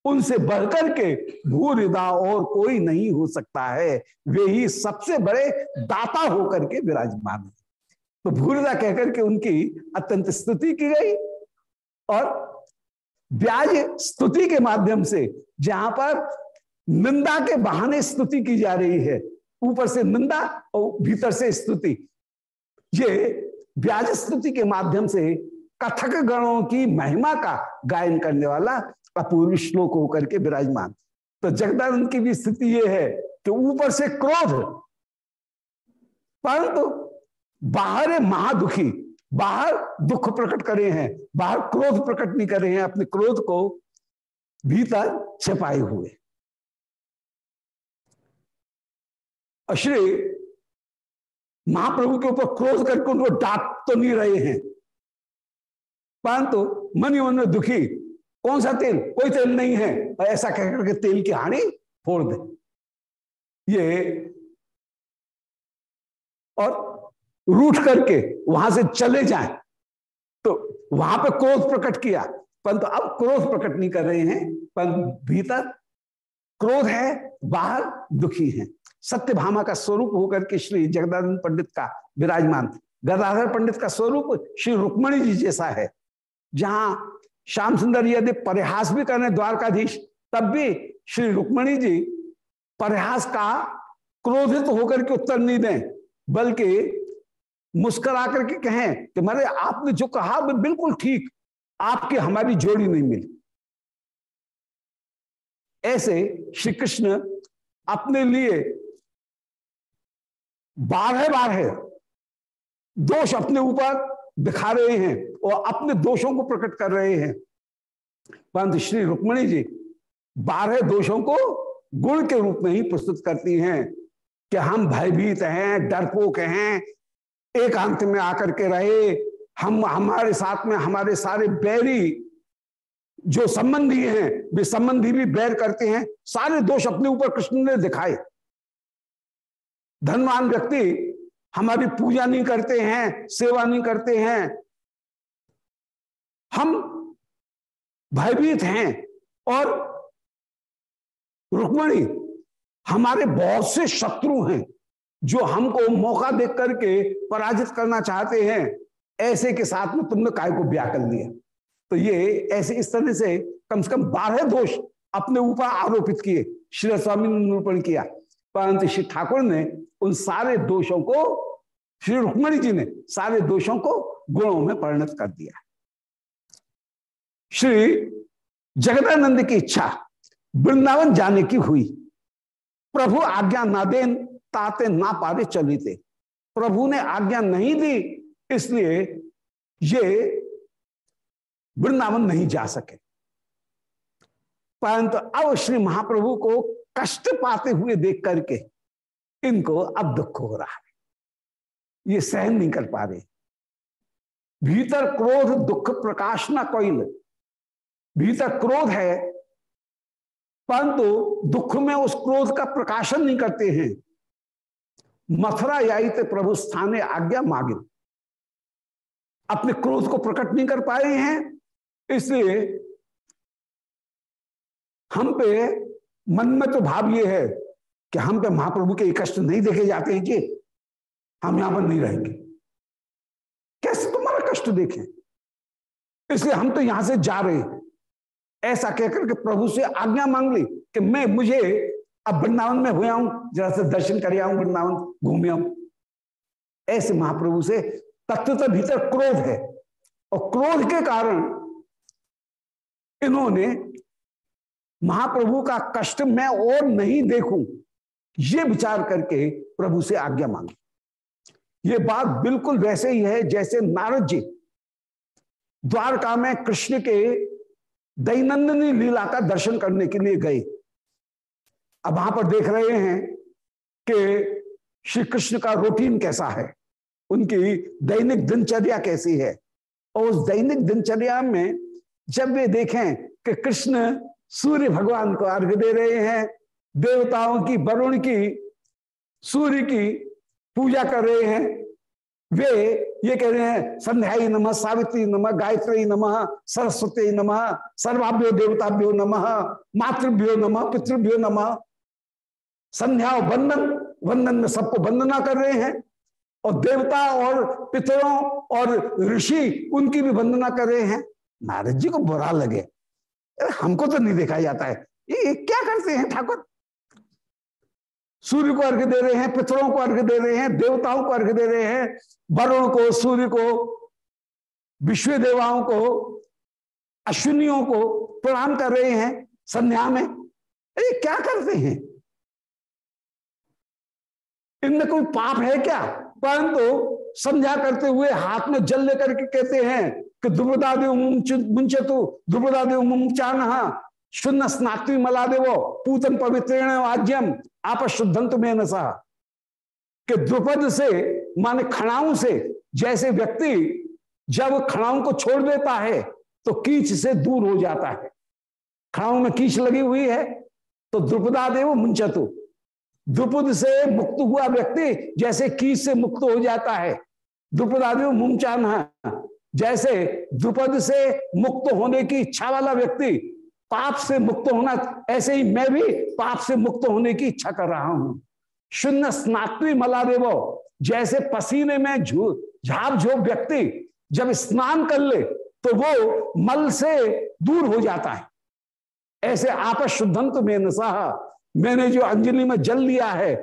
उनसे बढ़कर के भूरिदा और कोई नहीं हो सकता है। वे ही सबसे बड़े दाता होकर के विराजमान है। तो भूलदा कहकर के उनकी अत्यंत स्तुति की गई और ब्याज स्तुति के माध्यम से जहाँ पर निंदा के बहाने स्तुति की जा रही है। ऊपर से निंदा और भीतर से स्तुति। ये ब्याज स्तुति के माध्यम से कथक गणों की महिमा का गायन करने वाला अपूर्व श्लोक होकर के विराजमान। तो जगदानंद की भी स्थिति यह है कि ऊपर से क्रोध, परंतु बाहर महादुखी, बाहर दुख प्रकट करे हैं, बाहर क्रोध प्रकट नहीं करे हैं, अपने क्रोध को भीतर छिपाए हुए। श्री महाप्रभु के ऊपर क्रोध करके उनको डांट तो नहीं रहे हैं। परंतु मन मन में दुखी। कौन सा तेल? कोई तेल नहीं है। और ऐसा कहकर के तेल की हानि फोड़ दे। ये और रूठ करके वहाँ से चले जाए। तो वहाँ पे क्रोध प्रकट किया। परंतु अब क्रोध प्रकट नहीं कर रहे हैं पर भीतर क्रोध है, बाहर दुखी है। सत्य भामा का स्वरूप होकर के श्री जगदानंद पंडित का विराजमान। गदाधर पंडित का स्वरूप श्री रुक्मणी जी जैसा है। जहाँ श्याम सुंदर यदि परिहास भी करने द्वारकाधीश, तब भी श्री रुक्मणी जी परिहास का क्रोधित होकर के उत्तर नहीं दें, बल्कि मुस्करा करके कहें कि मारे आपने जो कहा वो बिल्कुल ठीक, आपकी हमारी जोड़ी नहीं मिली। ऐसे श्री कृष्ण अपने लिए बारह बारह दोष अपने ऊपर दिखा रहे हैं और अपने दोषों को प्रकट कर रहे हैं। परंतु श्री रुक्मणी जी बारह दोषों को गुण के रूप में ही प्रस्तुत करती हैं कि हम भयभीत हैं, डरपोक हैं, एकांत में आकर के रहे, हम, हमारे साथ में हमारे सारे बैरी जो संबंधी हैं, वे संबंधी भी बैर करते हैं, सारे दोष अपने ऊपर कृष्ण ने दिखाए। धनवान व्यक्ति हमारी पूजा नहीं करते हैं, सेवा नहीं करते हैं। हम भयभीत हैं और रुक्मणी, हमारे बहुत से शत्रु हैं जो हमको मौका देख करके पराजित करना चाहते हैं। ऐसे के साथ में तुमने काय को ब्याह कर लिया? तो ये ऐसे इस तरह से कम से कम बारह दोष अपने ऊपर आरोपित किए, श्री स्वामी ने निरूपण किया। परंतु श्री ठाकुर ने उन सारे दोषों को, श्री रुक्मणी जी ने सारे दोषों को गुणों में परिणत कर दिया। श्री जगदानंद की इच्छा वृंदावन जाने की हुई। प्रभु आज्ञा ना देन, ताते ना पारे चलिते। प्रभु ने आज्ञा नहीं दी, इसलिए ये वृंदावन नहीं जा सके। परंतु अब श्री महाप्रभु को कष्ट पाते हुए देख करके इनको अब दुख हो रहा है। ये सहन नहीं कर पा रहे। भीतर क्रोध, दुख, प्रकाश न कोई भीतर क्रोध है, परंतु दुख में उस क्रोध का प्रकाशन नहीं करते हैं। मथुरा याई प्रभु स्थाने आज्ञा मागे। अपने क्रोध को प्रकट नहीं कर पाए हैं, इसलिए हम पे मन में तो भाव ये है कि हम पे महाप्रभु के कष्ट नहीं देखे जाते हैं कि हम यहाँ पर नहीं रहेंगे। कैसे तुम्हारा कष्ट देखें? इसलिए हम तो यहाँ से जा रहे हैं। ऐसा कहकर के प्रभु से आज्ञा मांग ली कि मैं, मुझे अब वृंदावन में हुआ हूँ जरा से दर्शन कर आऊँ वृंदावन, घूमे आऊँ। ऐसे महाप्रभु से तत्व भीतर क्रोध है। और क्रोध के कारण इन्होंने महाप्रभु का कष्ट मैं और नहीं देखूँ। ये विचार करके प्रभु से आज्ञा मांगी। ये बात बिल्कुल वैसे ही है जैसे नारद जी द्वारका में कृष्ण के दैनंदिनी लीला का दर्शन करने के लिए गए। अब वहाँ पर देख रहे हैं कि श्री कृष्ण का रूटीन कैसा है। उनकी दैनिक दिनचर्या कैसी है। और उस दैनिक दिनचर्या में जब वे देखें कि कृष्ण सूर्य भगवान को अर्घ दे रहे हैं, देवताओं की, वरुण की, सूर्य की पूजा कर रहे हैं। वे ये कह रहे हैं, संध्याई नमः, सावित्री नमः, गायत्री नमः, सरस्वती नमः, सर्वाभ्यो देवताभ्यो नमः, मातृभ्यो नमः, पितृभ्यो नमः। संध्या वंदन वंदन में सबको वंदना कर रहे हैं और देवता और पितरों और ऋषि उनकी भी वंदना कर रहे हैं। नारद जी को बुरा लगे। हमको तो नहीं देखा जाता है। ये क्या करते हैं ठाकुर? सूर्य को अर्घ दे रहे हैं, पितरों को अर्घ दे रहे हैं, देवताओं को अर्घ दे रहे हैं, वरुण को, सूर्य को विश्व देवाओं को, अश्विनियों को प्रणाम कर रहे हैं, संध्या में। ये क्या करते हैं? इनमें कोई पाप है क्या? परंतु संध्या करते हुए हाथ में जल लेकर के कहते हैं कि दुर्बदादेव मुंचतु दुर्बदादेव मुंचान शून्य स्नात्वी मला देवो पूतन पवित्रेण वाज्यम आप शुद्धंत में कि द्रुपद से, माने खड़ाऊ से, जैसे व्यक्ति जब खड़ाऊ को छोड़ देता है तो कीच से दूर हो जाता है। खड़ाऊ में कीच लगी हुई है तो द्रुपदादेव मुंचतु। द्रुपद से मुक्त हुआ व्यक्ति जैसे कीच से मुक्त हो जाता है। द्रुपदादेव मुंचान जैसे द्रुपद से मुक्त होने की इच्छा वाला व्यक्ति पाप से मुक्त होना, ऐसे ही मैं भी पाप से मुक्त होने की इच्छा कर रहा हूँ। शून्य स्नात्वी मला देवो जैसे पसीने में झाप झोप व्यक्ति जब स्नान कर ले तो वो मल से दूर हो जाता है। ऐसे आपस शुद्धंत में नसाह मैंने जो अंजलि में जल लिया है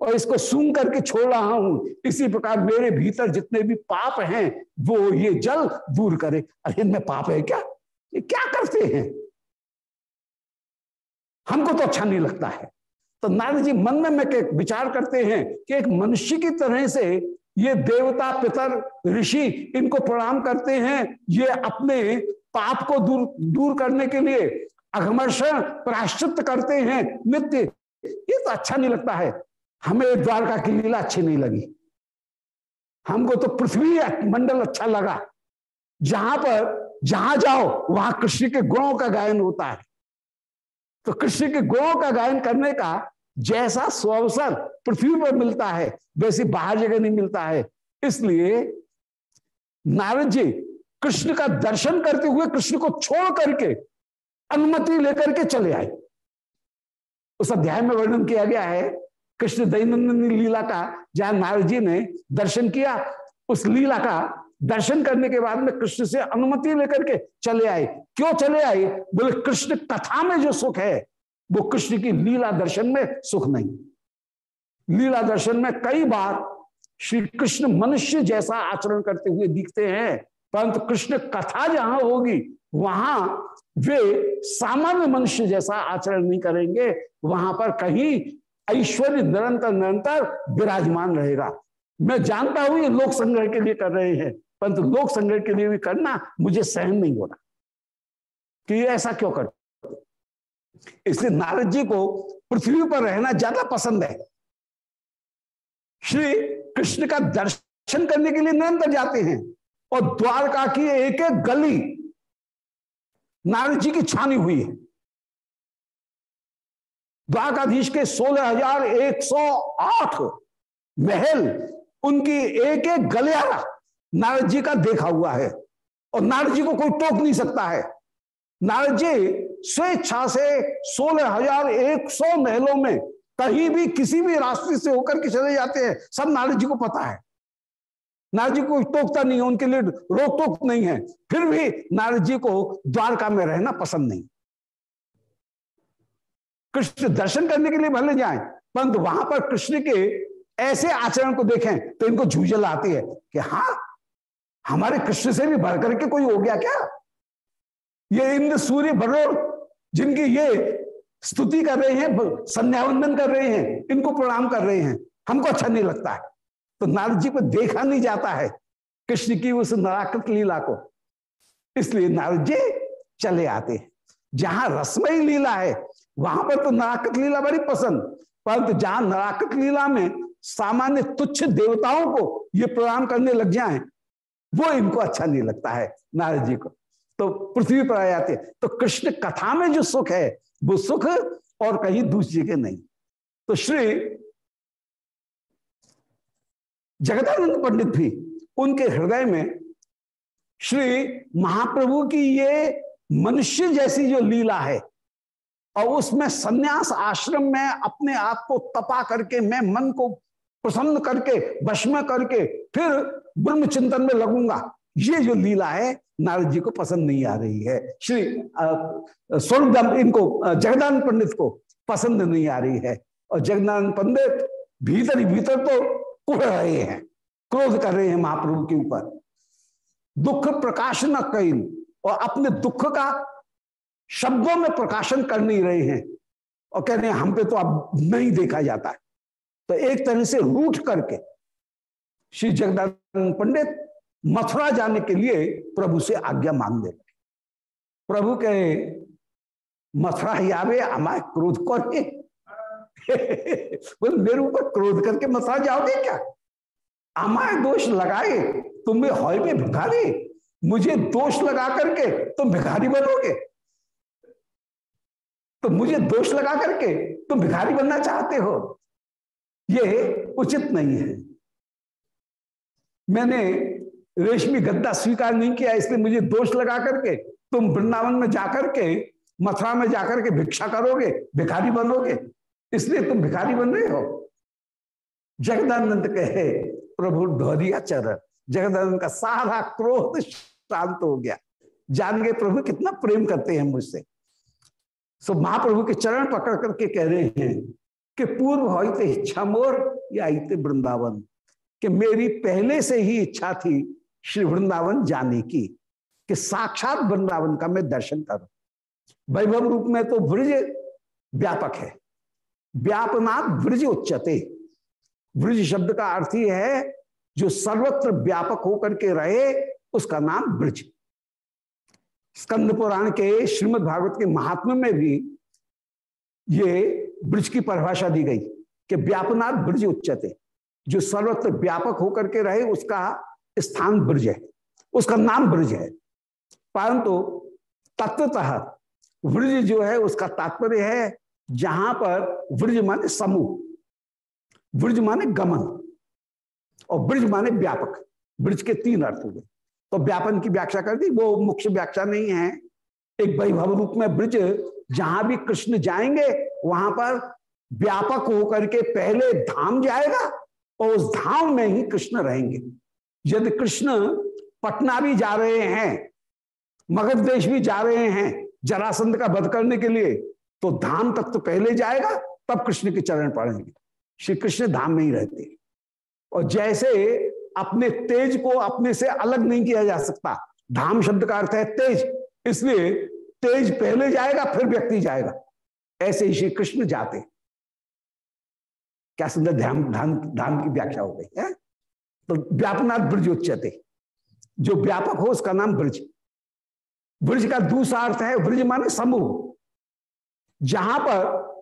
और इसको सूंघ करके छोड़ रहा हूँ। इसी प्रकार मेरे भीतर जितने भी पाप हैं, वो ये जल दूर करे। अरे इनमें पाप है क्या? ये क्या करते हैं? हमको तो अच्छा नहीं लगता है। तो नारद जी मन में में विचार करते हैं कि एक मनुष्य की तरह से ये देवता, पितर, ऋषि इनको प्रणाम करते हैं, ये अपने पाप को दूर दूर करने के लिए अघमर्षण प्राश्चित करते हैं। नित्य, ये तो अच्छा नहीं लगता है। हमें द्वारका की लीला अच्छी नहीं लगी। हमको तो पृथ्वी मंडल अच्छा लगा। जहाँ पर, जहाँ जाओ, वहाँ कृष्ण के गुणों का गायन होता है। तो कृष्ण के गुणों का गायन करने का जैसा स्वअवसर पृथ्वी पर मिलता है, वैसी बाहर जगह नहीं मिलता है। इसलिए नारद जी कृष्ण का दर्शन करते हुए कृष्ण को छोड़ करके अनुमति लेकर के चले आए। उस अध्याय में वर्णन किया गया है कृष्ण दैनंदिनी लीला का, जहाँ नारद जी ने दर्शन किया, उस लीला का दर्शन करने के बाद में कृष्ण से अनुमति लेकर के चले आए। क्यों चले आए? बोले, कृष्ण कथा में जो सुख है, वो कृष्ण की लीला दर्शन में सुख नहीं। लीला दर्शन में कई बार श्री कृष्ण मनुष्य जैसा आचरण करते हुए दिखते हैं, परंतु कृष्ण कथा जहाँ होगी, वहाँ वे सामान्य मनुष्य जैसा आचरण नहीं करेंगे। वहाँ पर कहीं ऐश्वर्य निरंतर निरंतर विराजमान रहेगा। मैं जानता हूँ ये लोक संग्रह के लिए कर रहे हैं, परंतु लोक संग्रह के लिए भी करना मुझे सहन नहीं हो रहा कि ये ऐसा क्यों कर? इसलिए नारद जी को पृथ्वी पर रहना ज़्यादा पसंद है। श्री कृष्ण का दर्शन करने के लिए निरंतर जाते हैं और द्वारका की एक एक गली नारद जी की छानी हुई है। द्वारकाधीश के सोलह हज़ार एक सौ आठ महल उनकी एक एक गलियारा नारद जी का देखा हुआ है। और नारद जी को कोई टोक नहीं सकता है। नारद जी स्वेच्छा से सोलह हज़ार एक सौ महलों में कहीं भी, किसी भी रास्ते से होकर के चले जाते हैं, सब नारद जी को पता है। नारद जी को टोकता नहीं है, उनके लिए रोक टोक नहीं है। फिर भी नारद जी को द्वारका में रहना पसंद नहीं। कृष्ण दर्शन करने के लिए भले जाए, परंतु वहाँ पर कृष्ण के ऐसे आचरण को देखें तो इनको झूझल आती है कि हाँ हमारे कृष्ण से भी बढ़ करके कोई हो गया क्या? ये इंद्र सूर्य भरोड़ जिनकी ये स्तुति कर रहे हैं संध्यावंदन कर रहे हैं, इनको प्रणाम कर रहे हैं, हमको अच्छा नहीं लगता है। तो नारद जी को देखा नहीं जाता है कृष्ण की उस नराकृत लीला को। इसलिए नारद जी चले आते हैं। जहाँ रसमयी लीला है वहाँ पर तो नराकृत लीला बड़ी पसंद, परंतु जहाँ नराकृत लीला में सामान्य तुच्छ देवताओं को ये प्रणाम करने लग जाए, वो इनको अच्छा नहीं लगता है, नारद जी को। तो पृथ्वी पर आ जाते तो कृष्ण कथा में जो सुख है, वो सुख और कहीं दूसरी के नहीं। तो श्री जगदानंद पंडित भी उनके हृदय में श्री महाप्रभु की ये मनुष्य जैसी जो लीला है और उसमें सन्यास आश्रम में अपने आप को तपा करके, मैं मन को प्रसन्न करके वश में करके फिर ब्रह्म चिंतन में लगूँगा। ये जो लीला है, नारद जी को पसंद नहीं आ रही है। श्री स्वरूप इनको जगदान पंडित को पसंद नहीं आ रही है। और जगदान पंडित भीतर ही भीतर तो कुड़ रहे हैं, क्रोध कर रहे हैं महाप्रभु के ऊपर। दुख प्रकाश न कई और अपने दुख का शब्दों में प्रकाशन कर नहीं रहे हैं और कह रहे हैं, हम पे तो अब नहीं देखा जाता है। तो एक तरह से रूठ करके श्री जगदान पंडित मथुरा जाने के लिए प्रभु से आज्ञा मांग लगे। प्रभु कहे मथुरा यावे हमारे क्रोध करे बोले, मेरे ऊपर क्रोध करके मथुरा जाओगे क्या? हमारे दोष लगाए तुम्हें हॉय में भिखारी। मुझे दोष लगा करके तुम भिखारी बनोगे। तो मुझे दोष लगा करके तुम भिखारी बनना चाहते हो। ये उचित नहीं है। मैंने रेशमी गद्दा स्वीकार नहीं किया, इसलिए मुझे दोष लगा करके तुम वृंदावन में जाकर के, मथुरा में जाकर के भिक्षा करोगे, भिखारी बनोगे, इसलिए तुम भिखारी बन रहे हो। जगदानंद कहे, प्रभु ढोरिया चरण जगदानंद का सारा क्रोध शांत हो गया। जान गए प्रभु कितना प्रेम करते हैं मुझसे। सो महाप्रभु के चरण पकड़ करके कह रहे हैं कि पूर्व हो इच्छा मोर या इते वृंदावन कि मेरी पहले से ही इच्छा थी श्री वृंदावन जाने की कि साक्षात वृंदावन का मैं दर्शन करूँ वैभव रूप में तो ब्रज व्यापक है व्यापनाथ ब्रज उच्चते ब्रज शब्द का अर्थ ही है जो सर्वत्र व्यापक होकर के रहे उसका नाम ब्रज स्कंद पुराण के श्रीमद् भागवत के महात्मा में भी ये ब्रज की परिभाषा दी गई कि व्यापनाथ ब्रज उच्चते। जो सर्वत्र व्यापक होकर के रहे, उसका स्थान ब्रज है, उसका नाम ब्रज है। परंतु तत्वतः ब्रज जो है, उसका तात्पर्य है जहाँ पर ब्रज माने समूह, ब्रज माने गमन और ब्रज माने व्यापक। ब्रज के तीन अर्थ हुए। तो व्यापन की व्याख्या कर दी, वो मुख्य व्याख्या नहीं है। एक वैभव रूप में ब्रज, जहाँ भी कृष्ण जाएँगे, वहाँ पर व्यापक होकर के पहले धाम जाएगा और उस धाम में ही कृष्ण रहेंगे। यदि कृष्ण पटना भी जा रहे हैं मगध देश भी जा रहे हैं, जरासंध का वध करने के लिए तो धाम तक तो पहले जाएगा, तब कृष्ण के चरण पड़ेंगे। श्री कृष्ण धाम में ही रहते और जैसे अपने तेज को अपने से अलग नहीं किया जा सकता। धाम शब्द का अर्थ है तेज। इसलिए तेज पहले जाएगा, फिर व्यक्ति जाएगा। ऐसे ही श्री कृष्ण जाते। क्या सुंदर ध्यान धाम धाम की व्याख्या हो गई, है? तो व्यापनाथ ब्रज उच्चते। जो व्यापक हो, उसका नाम ब्रज। ब्रज का दूसरा अर्थ है ब्रज माने समूह। जहाँ पर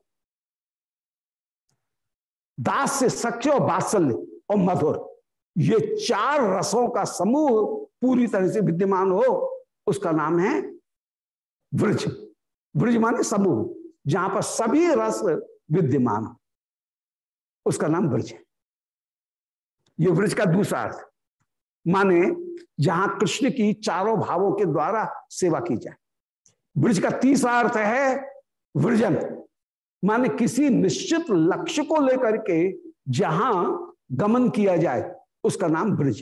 दास से सख्य और बात्सल्य और मधुर। ये चार रसों का समूह पूरी तरह से विद्यमान हो, उसका नाम है ब्रज ब्रज माने समूह, जहाँ पर सभी रस विद्यमान उसका नाम ब्रज है। ये ब्रज का दूसरा अर्थ, माने जहाँ कृष्ण की चारों भावों के द्वारा सेवा की जाए। ब्रज का तीसरा अर्थ है वृजन, माने किसी निश्चित लक्ष्य को लेकर के जहाँ गमन किया जाए उसका नाम ब्रज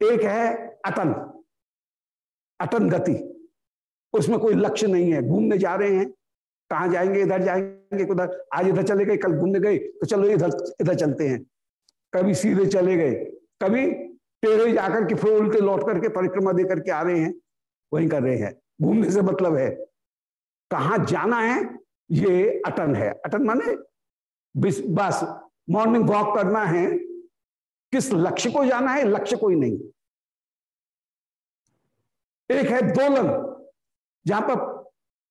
एक है अटन अटन गति। उसमें कोई लक्ष्य नहीं है। घूमने जा रहे हैं। कहा जाएँगे? इधर जाएँगे उधर? आज इधर चले गए, कल घूमने गए तो चलो इधर इधर चलते हैं। कभी सीधे चले गए, कभी टेढ़े जाकर के फिर उल्टे लौट करके परिक्रमा दे करके आ रहे हैं। वही कर रहे हैं। घूमने से मतलब है, कहा जाना है, ये अटन है। अटन माने बस मॉर्निंग वॉक करना है, किस लक्ष्य को जाना है, लक्ष्य कोई नहीं। एक है दोलन, जहाँ पर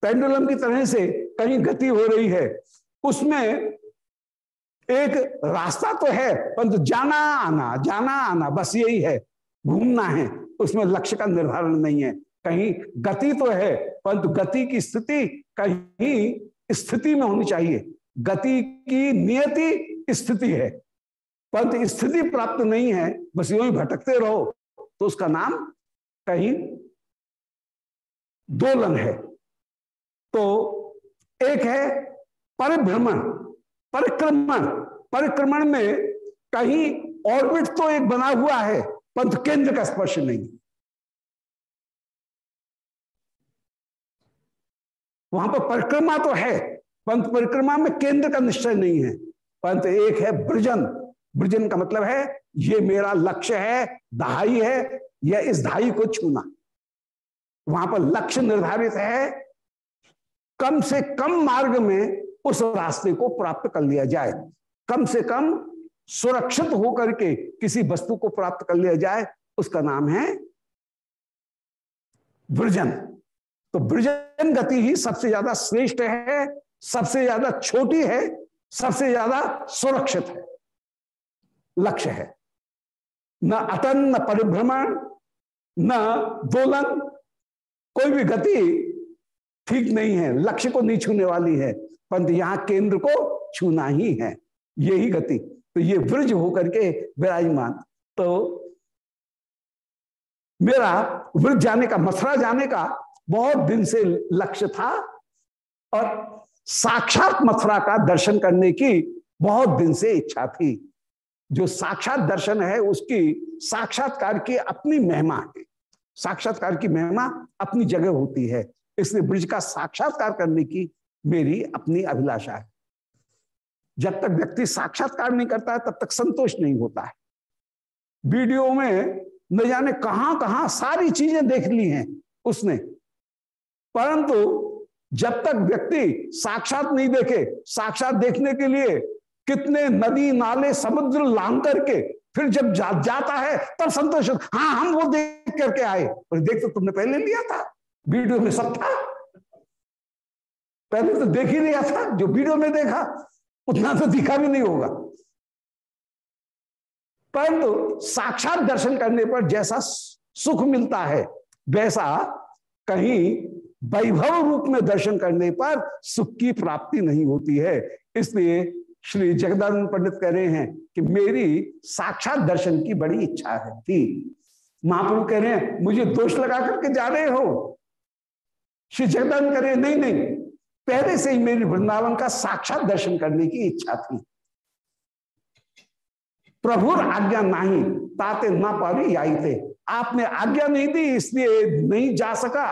पेंडुलम की तरह से कहीं गति हो रही है, उसमें एक रास्ता तो है, परंतु जाना, आना जाना, आना, बस यही है, घूमना है, उसमें लक्ष्य का निर्धारण नहीं है। कहीं गति तो है, परंतु गति की स्थिति कहीं स्थिति में होनी चाहिए। गति की नियति स्थिति है। परंतु स्थिति प्राप्त नहीं है, बस यू ही भटकते रहो तो उसका नाम कहीं दोलन है। तो एक है परिभ्रमण, परिक्रमण। परिक्रमण में कहीं ऑर्बिट तो एक बना हुआ है पंथ केंद्र का स्पर्श नहीं। वहाँ पर परिक्रमा तो है पंथ परिक्रमा में केंद्र का निश्चय नहीं है। पंथ एक है ब्रजन। ब्रजन का मतलब है, ये मेरा लक्ष्य है, दहाई है, या इस दहाई को छूना। वहाँ पर लक्ष्य निर्धारित है, कम से कम मार्ग में उस रास्ते को प्राप्त कर लिया जाए। कम से कम सुरक्षित होकर के किसी वस्तु को प्राप्त कर लिया जाए, उसका नाम है ब्रजन। तो ब्रजन गति ही सबसे ज़्यादा श्रेष्ठ है, सबसे ज़्यादा छोटी है सबसे ज़्यादा सुरक्षित है लक्ष्य है। न अटन न परिभ्रमण, न दोलन, कोई भी गति ठीक नहीं है, लक्ष्य को नहीं छूने वाली है, परंतु यहाँ केंद्र को छूना ही है यही गति। तो ये ब्रज होकर के विराजमान। तो मेरा वृद्ध जाने का, मथुरा जाने का बहुत दिन से लक्ष्य था, और साक्षात मथुरा का दर्शन करने की बहुत दिन से इच्छा थी। जो साक्षात दर्शन है, उसकी साक्षात्कार की अपनी महिमा है। साक्षात्कार की महिमा अपनी जगह होती है। इसलिए ब्रिज का साक्षात्कार करने की मेरी अपनी अभिलाषा है। जब तक व्यक्ति साक्षात्कार नहीं करता है, तब तक संतोष नहीं होता है। वीडियो में न जाने कहाँ कहाँ सारी चीज़ें देख ली हैं उसने। परंतु जब तक व्यक्ति साक्षात नहीं देखे साक्षात देखने के लिए कितने नदी नाले समुद्र लांग करके फिर जब जा, जाता है तब संतोष हाँ। हम वो देख करके आए। और देख तो तुमने पहले लिया था। वीडियो में सब था। पहले तो देख ही लिया था। जो वीडियो में देखा उतना तो दिखा भी नहीं होगा। परंतु साक्षात दर्शन करने पर जैसा सुख मिलता है वैसा कहीं वैभव रूप में दर्शन करने पर सुख की प्राप्ति नहीं होती है। इसलिए श्री जगदानंद पंडित कह रहे हैं कि मेरी साक्षात दर्शन की बड़ी इच्छा है। थी महाप्रभु कह रहे हैं, मुझे दोष लगा करके जा रहे हो। श्री जगदानंद कह रहे हैं, नहीं नहीं, पहले से ही मेरी वृंदावन का साक्षात दर्शन करने की इच्छा थी। प्रभुर आज्ञा नहीं, ताते ना पावी आई थे आपने आज्ञा नहीं दी, इसलिए नहीं जा सका।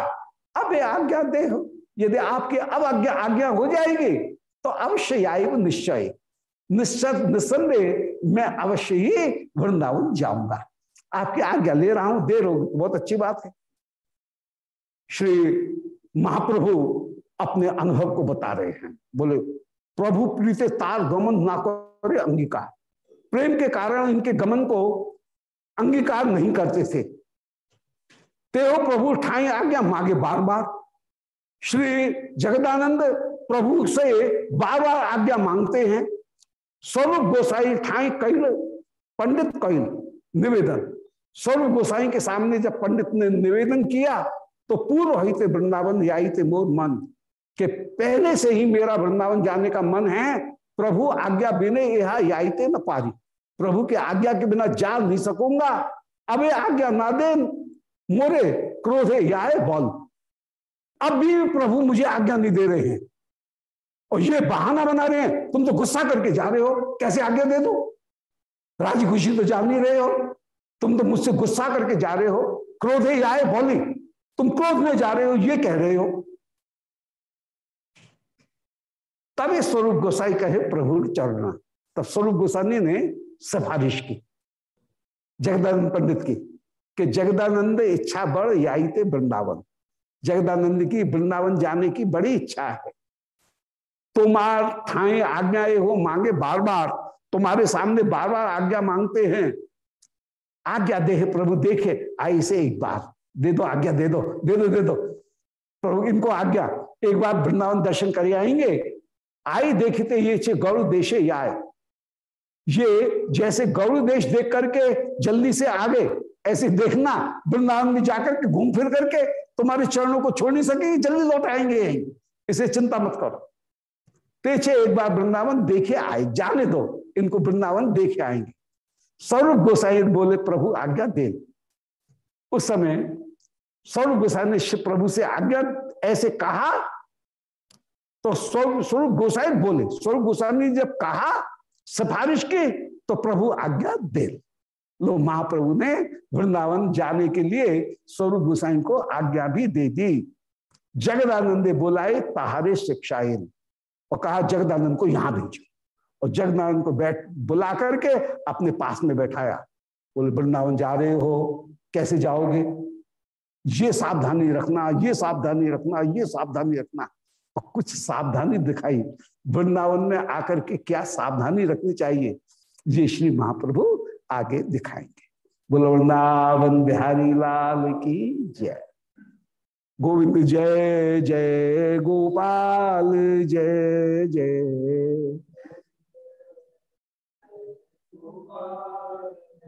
अब आज्ञा दे यदि आपकी अब आज्ञा आज्ञा हो जाएगी तो अवश्य आएगी निश्चय। निश्चित निस्संदेह मैं अवश्य ही वृंदावन जाऊँगा। आपकी आज्ञा ले रहा हूँ, दे रहे बहुत अच्छी बात है। श्री महाप्रभु अपने अनुभव को बता रहे हैं। बोले, प्रभु प्रीते तार गमन ना करे अंगीकार। प्रेम के कारण इनके गमन को अंगीकार नहीं करते थे। तेहो प्रभु ठाई आज्ञा मांगे बार बार श्री जगदानंद प्रभु से बार बार आज्ञा मांगते हैं। स्वरूप गोसाई ठाई कैल पंडित कैल निवेदन। स्वरूप गोसाई के सामने जब पंडित ने निवेदन किया तो पूर्व हित वृंदावन याई थे मोर मन, के पहले से ही मेरा वृंदावन जाने का मन है। प्रभु आज्ञा बिने यहा याईते न पारी। प्रभु के आज्ञा के बिना जा नहीं सकूँगा। अब ये आज्ञा ना दे मोरे, क्रोधे या बोल। अब भी प्रभु मुझे आज्ञा नहीं दे रहे हैं। और ये बहाना बना रहे हैं। तुम तो गुस्सा करके जा रहे हो। कैसे आज्ञा दे दो? राज़ी खुशी तो जा नहीं रहे हो। तुम तो मुझसे गुस्सा करके जा रहे हो। क्रोधे या बोली तुम क्रोध में जा रहे हो, ये कह रहे हो। तब स्वरूप गोसाई कहे, प्रभु, चरणा। तब स्वरूप गोसाई ने सिफारिश की, जगदानंद पंडित की। कि जगदानंद इच्छा याई थे वृंदावन। जगदानंद की वृंदावन जाने की बड़ी इच्छा है। तुम्हार ठाए आज्ञा हो मांगे बार बार तुम्हारे सामने बार बार आज्ञा मांगते हैं। आज्ञा दे प्रभु, देखे आई से एक बार। दे दो आज्ञा, दे दो दे दो दे दो। प्रभु, इनको आज्ञा। एक बार वृंदावन दर्शन कर आएँगे। आई देखते ये गौरव देशे आए। ये जैसे गौरव देश देख करके जल्दी से आगे ऐसे देखना, वृंदावन में जाकर के घूम फिर करके तुम्हारे चरणों को छोड़ नहीं सकेंगे, जल्दी लौट आएँगे इसे चिंता मत करो। पीछे एक बार वृंदावन देखे आए, जाने दो, इनको वृंदावन देखे आएँगे। स्वरूप गोसाई बोले, प्रभु, आज्ञा दे। उस समय स्वरूप गोसाई ने प्रभु से आज्ञा, ऐसे कहा तो स्वरूप गोसाई बोले स्वरूप गोसाई ने जब कहा, सिफारिश की तो प्रभु आज्ञा दे। लो, महाप्रभु ने वृंदावन जाने के लिए स्वरूप गोसाई को आज्ञा भी दे दी। जगदानंदे बुलाए, तहारे शिक्षाएँ। और कहा, जगदानंद को यहाँ भेजो। और जगदानंद को बैठ, बुला करके अपने पास में बैठाया। बोले, वृंदावन जा रहे हो, कैसे जाओगे? ये सावधानी रखना, ये सावधानी रखना, ये सावधानी रखना। और कुछ सावधानी दिखाई। वृंदावन में आकर के क्या सावधानी रखनी चाहिए? ये श्री महाप्रभु आगे दिखाएँगे। बोलो वृंदावन बिहारी लाल की जय। गोविंद जय जय गोपाल जय जय।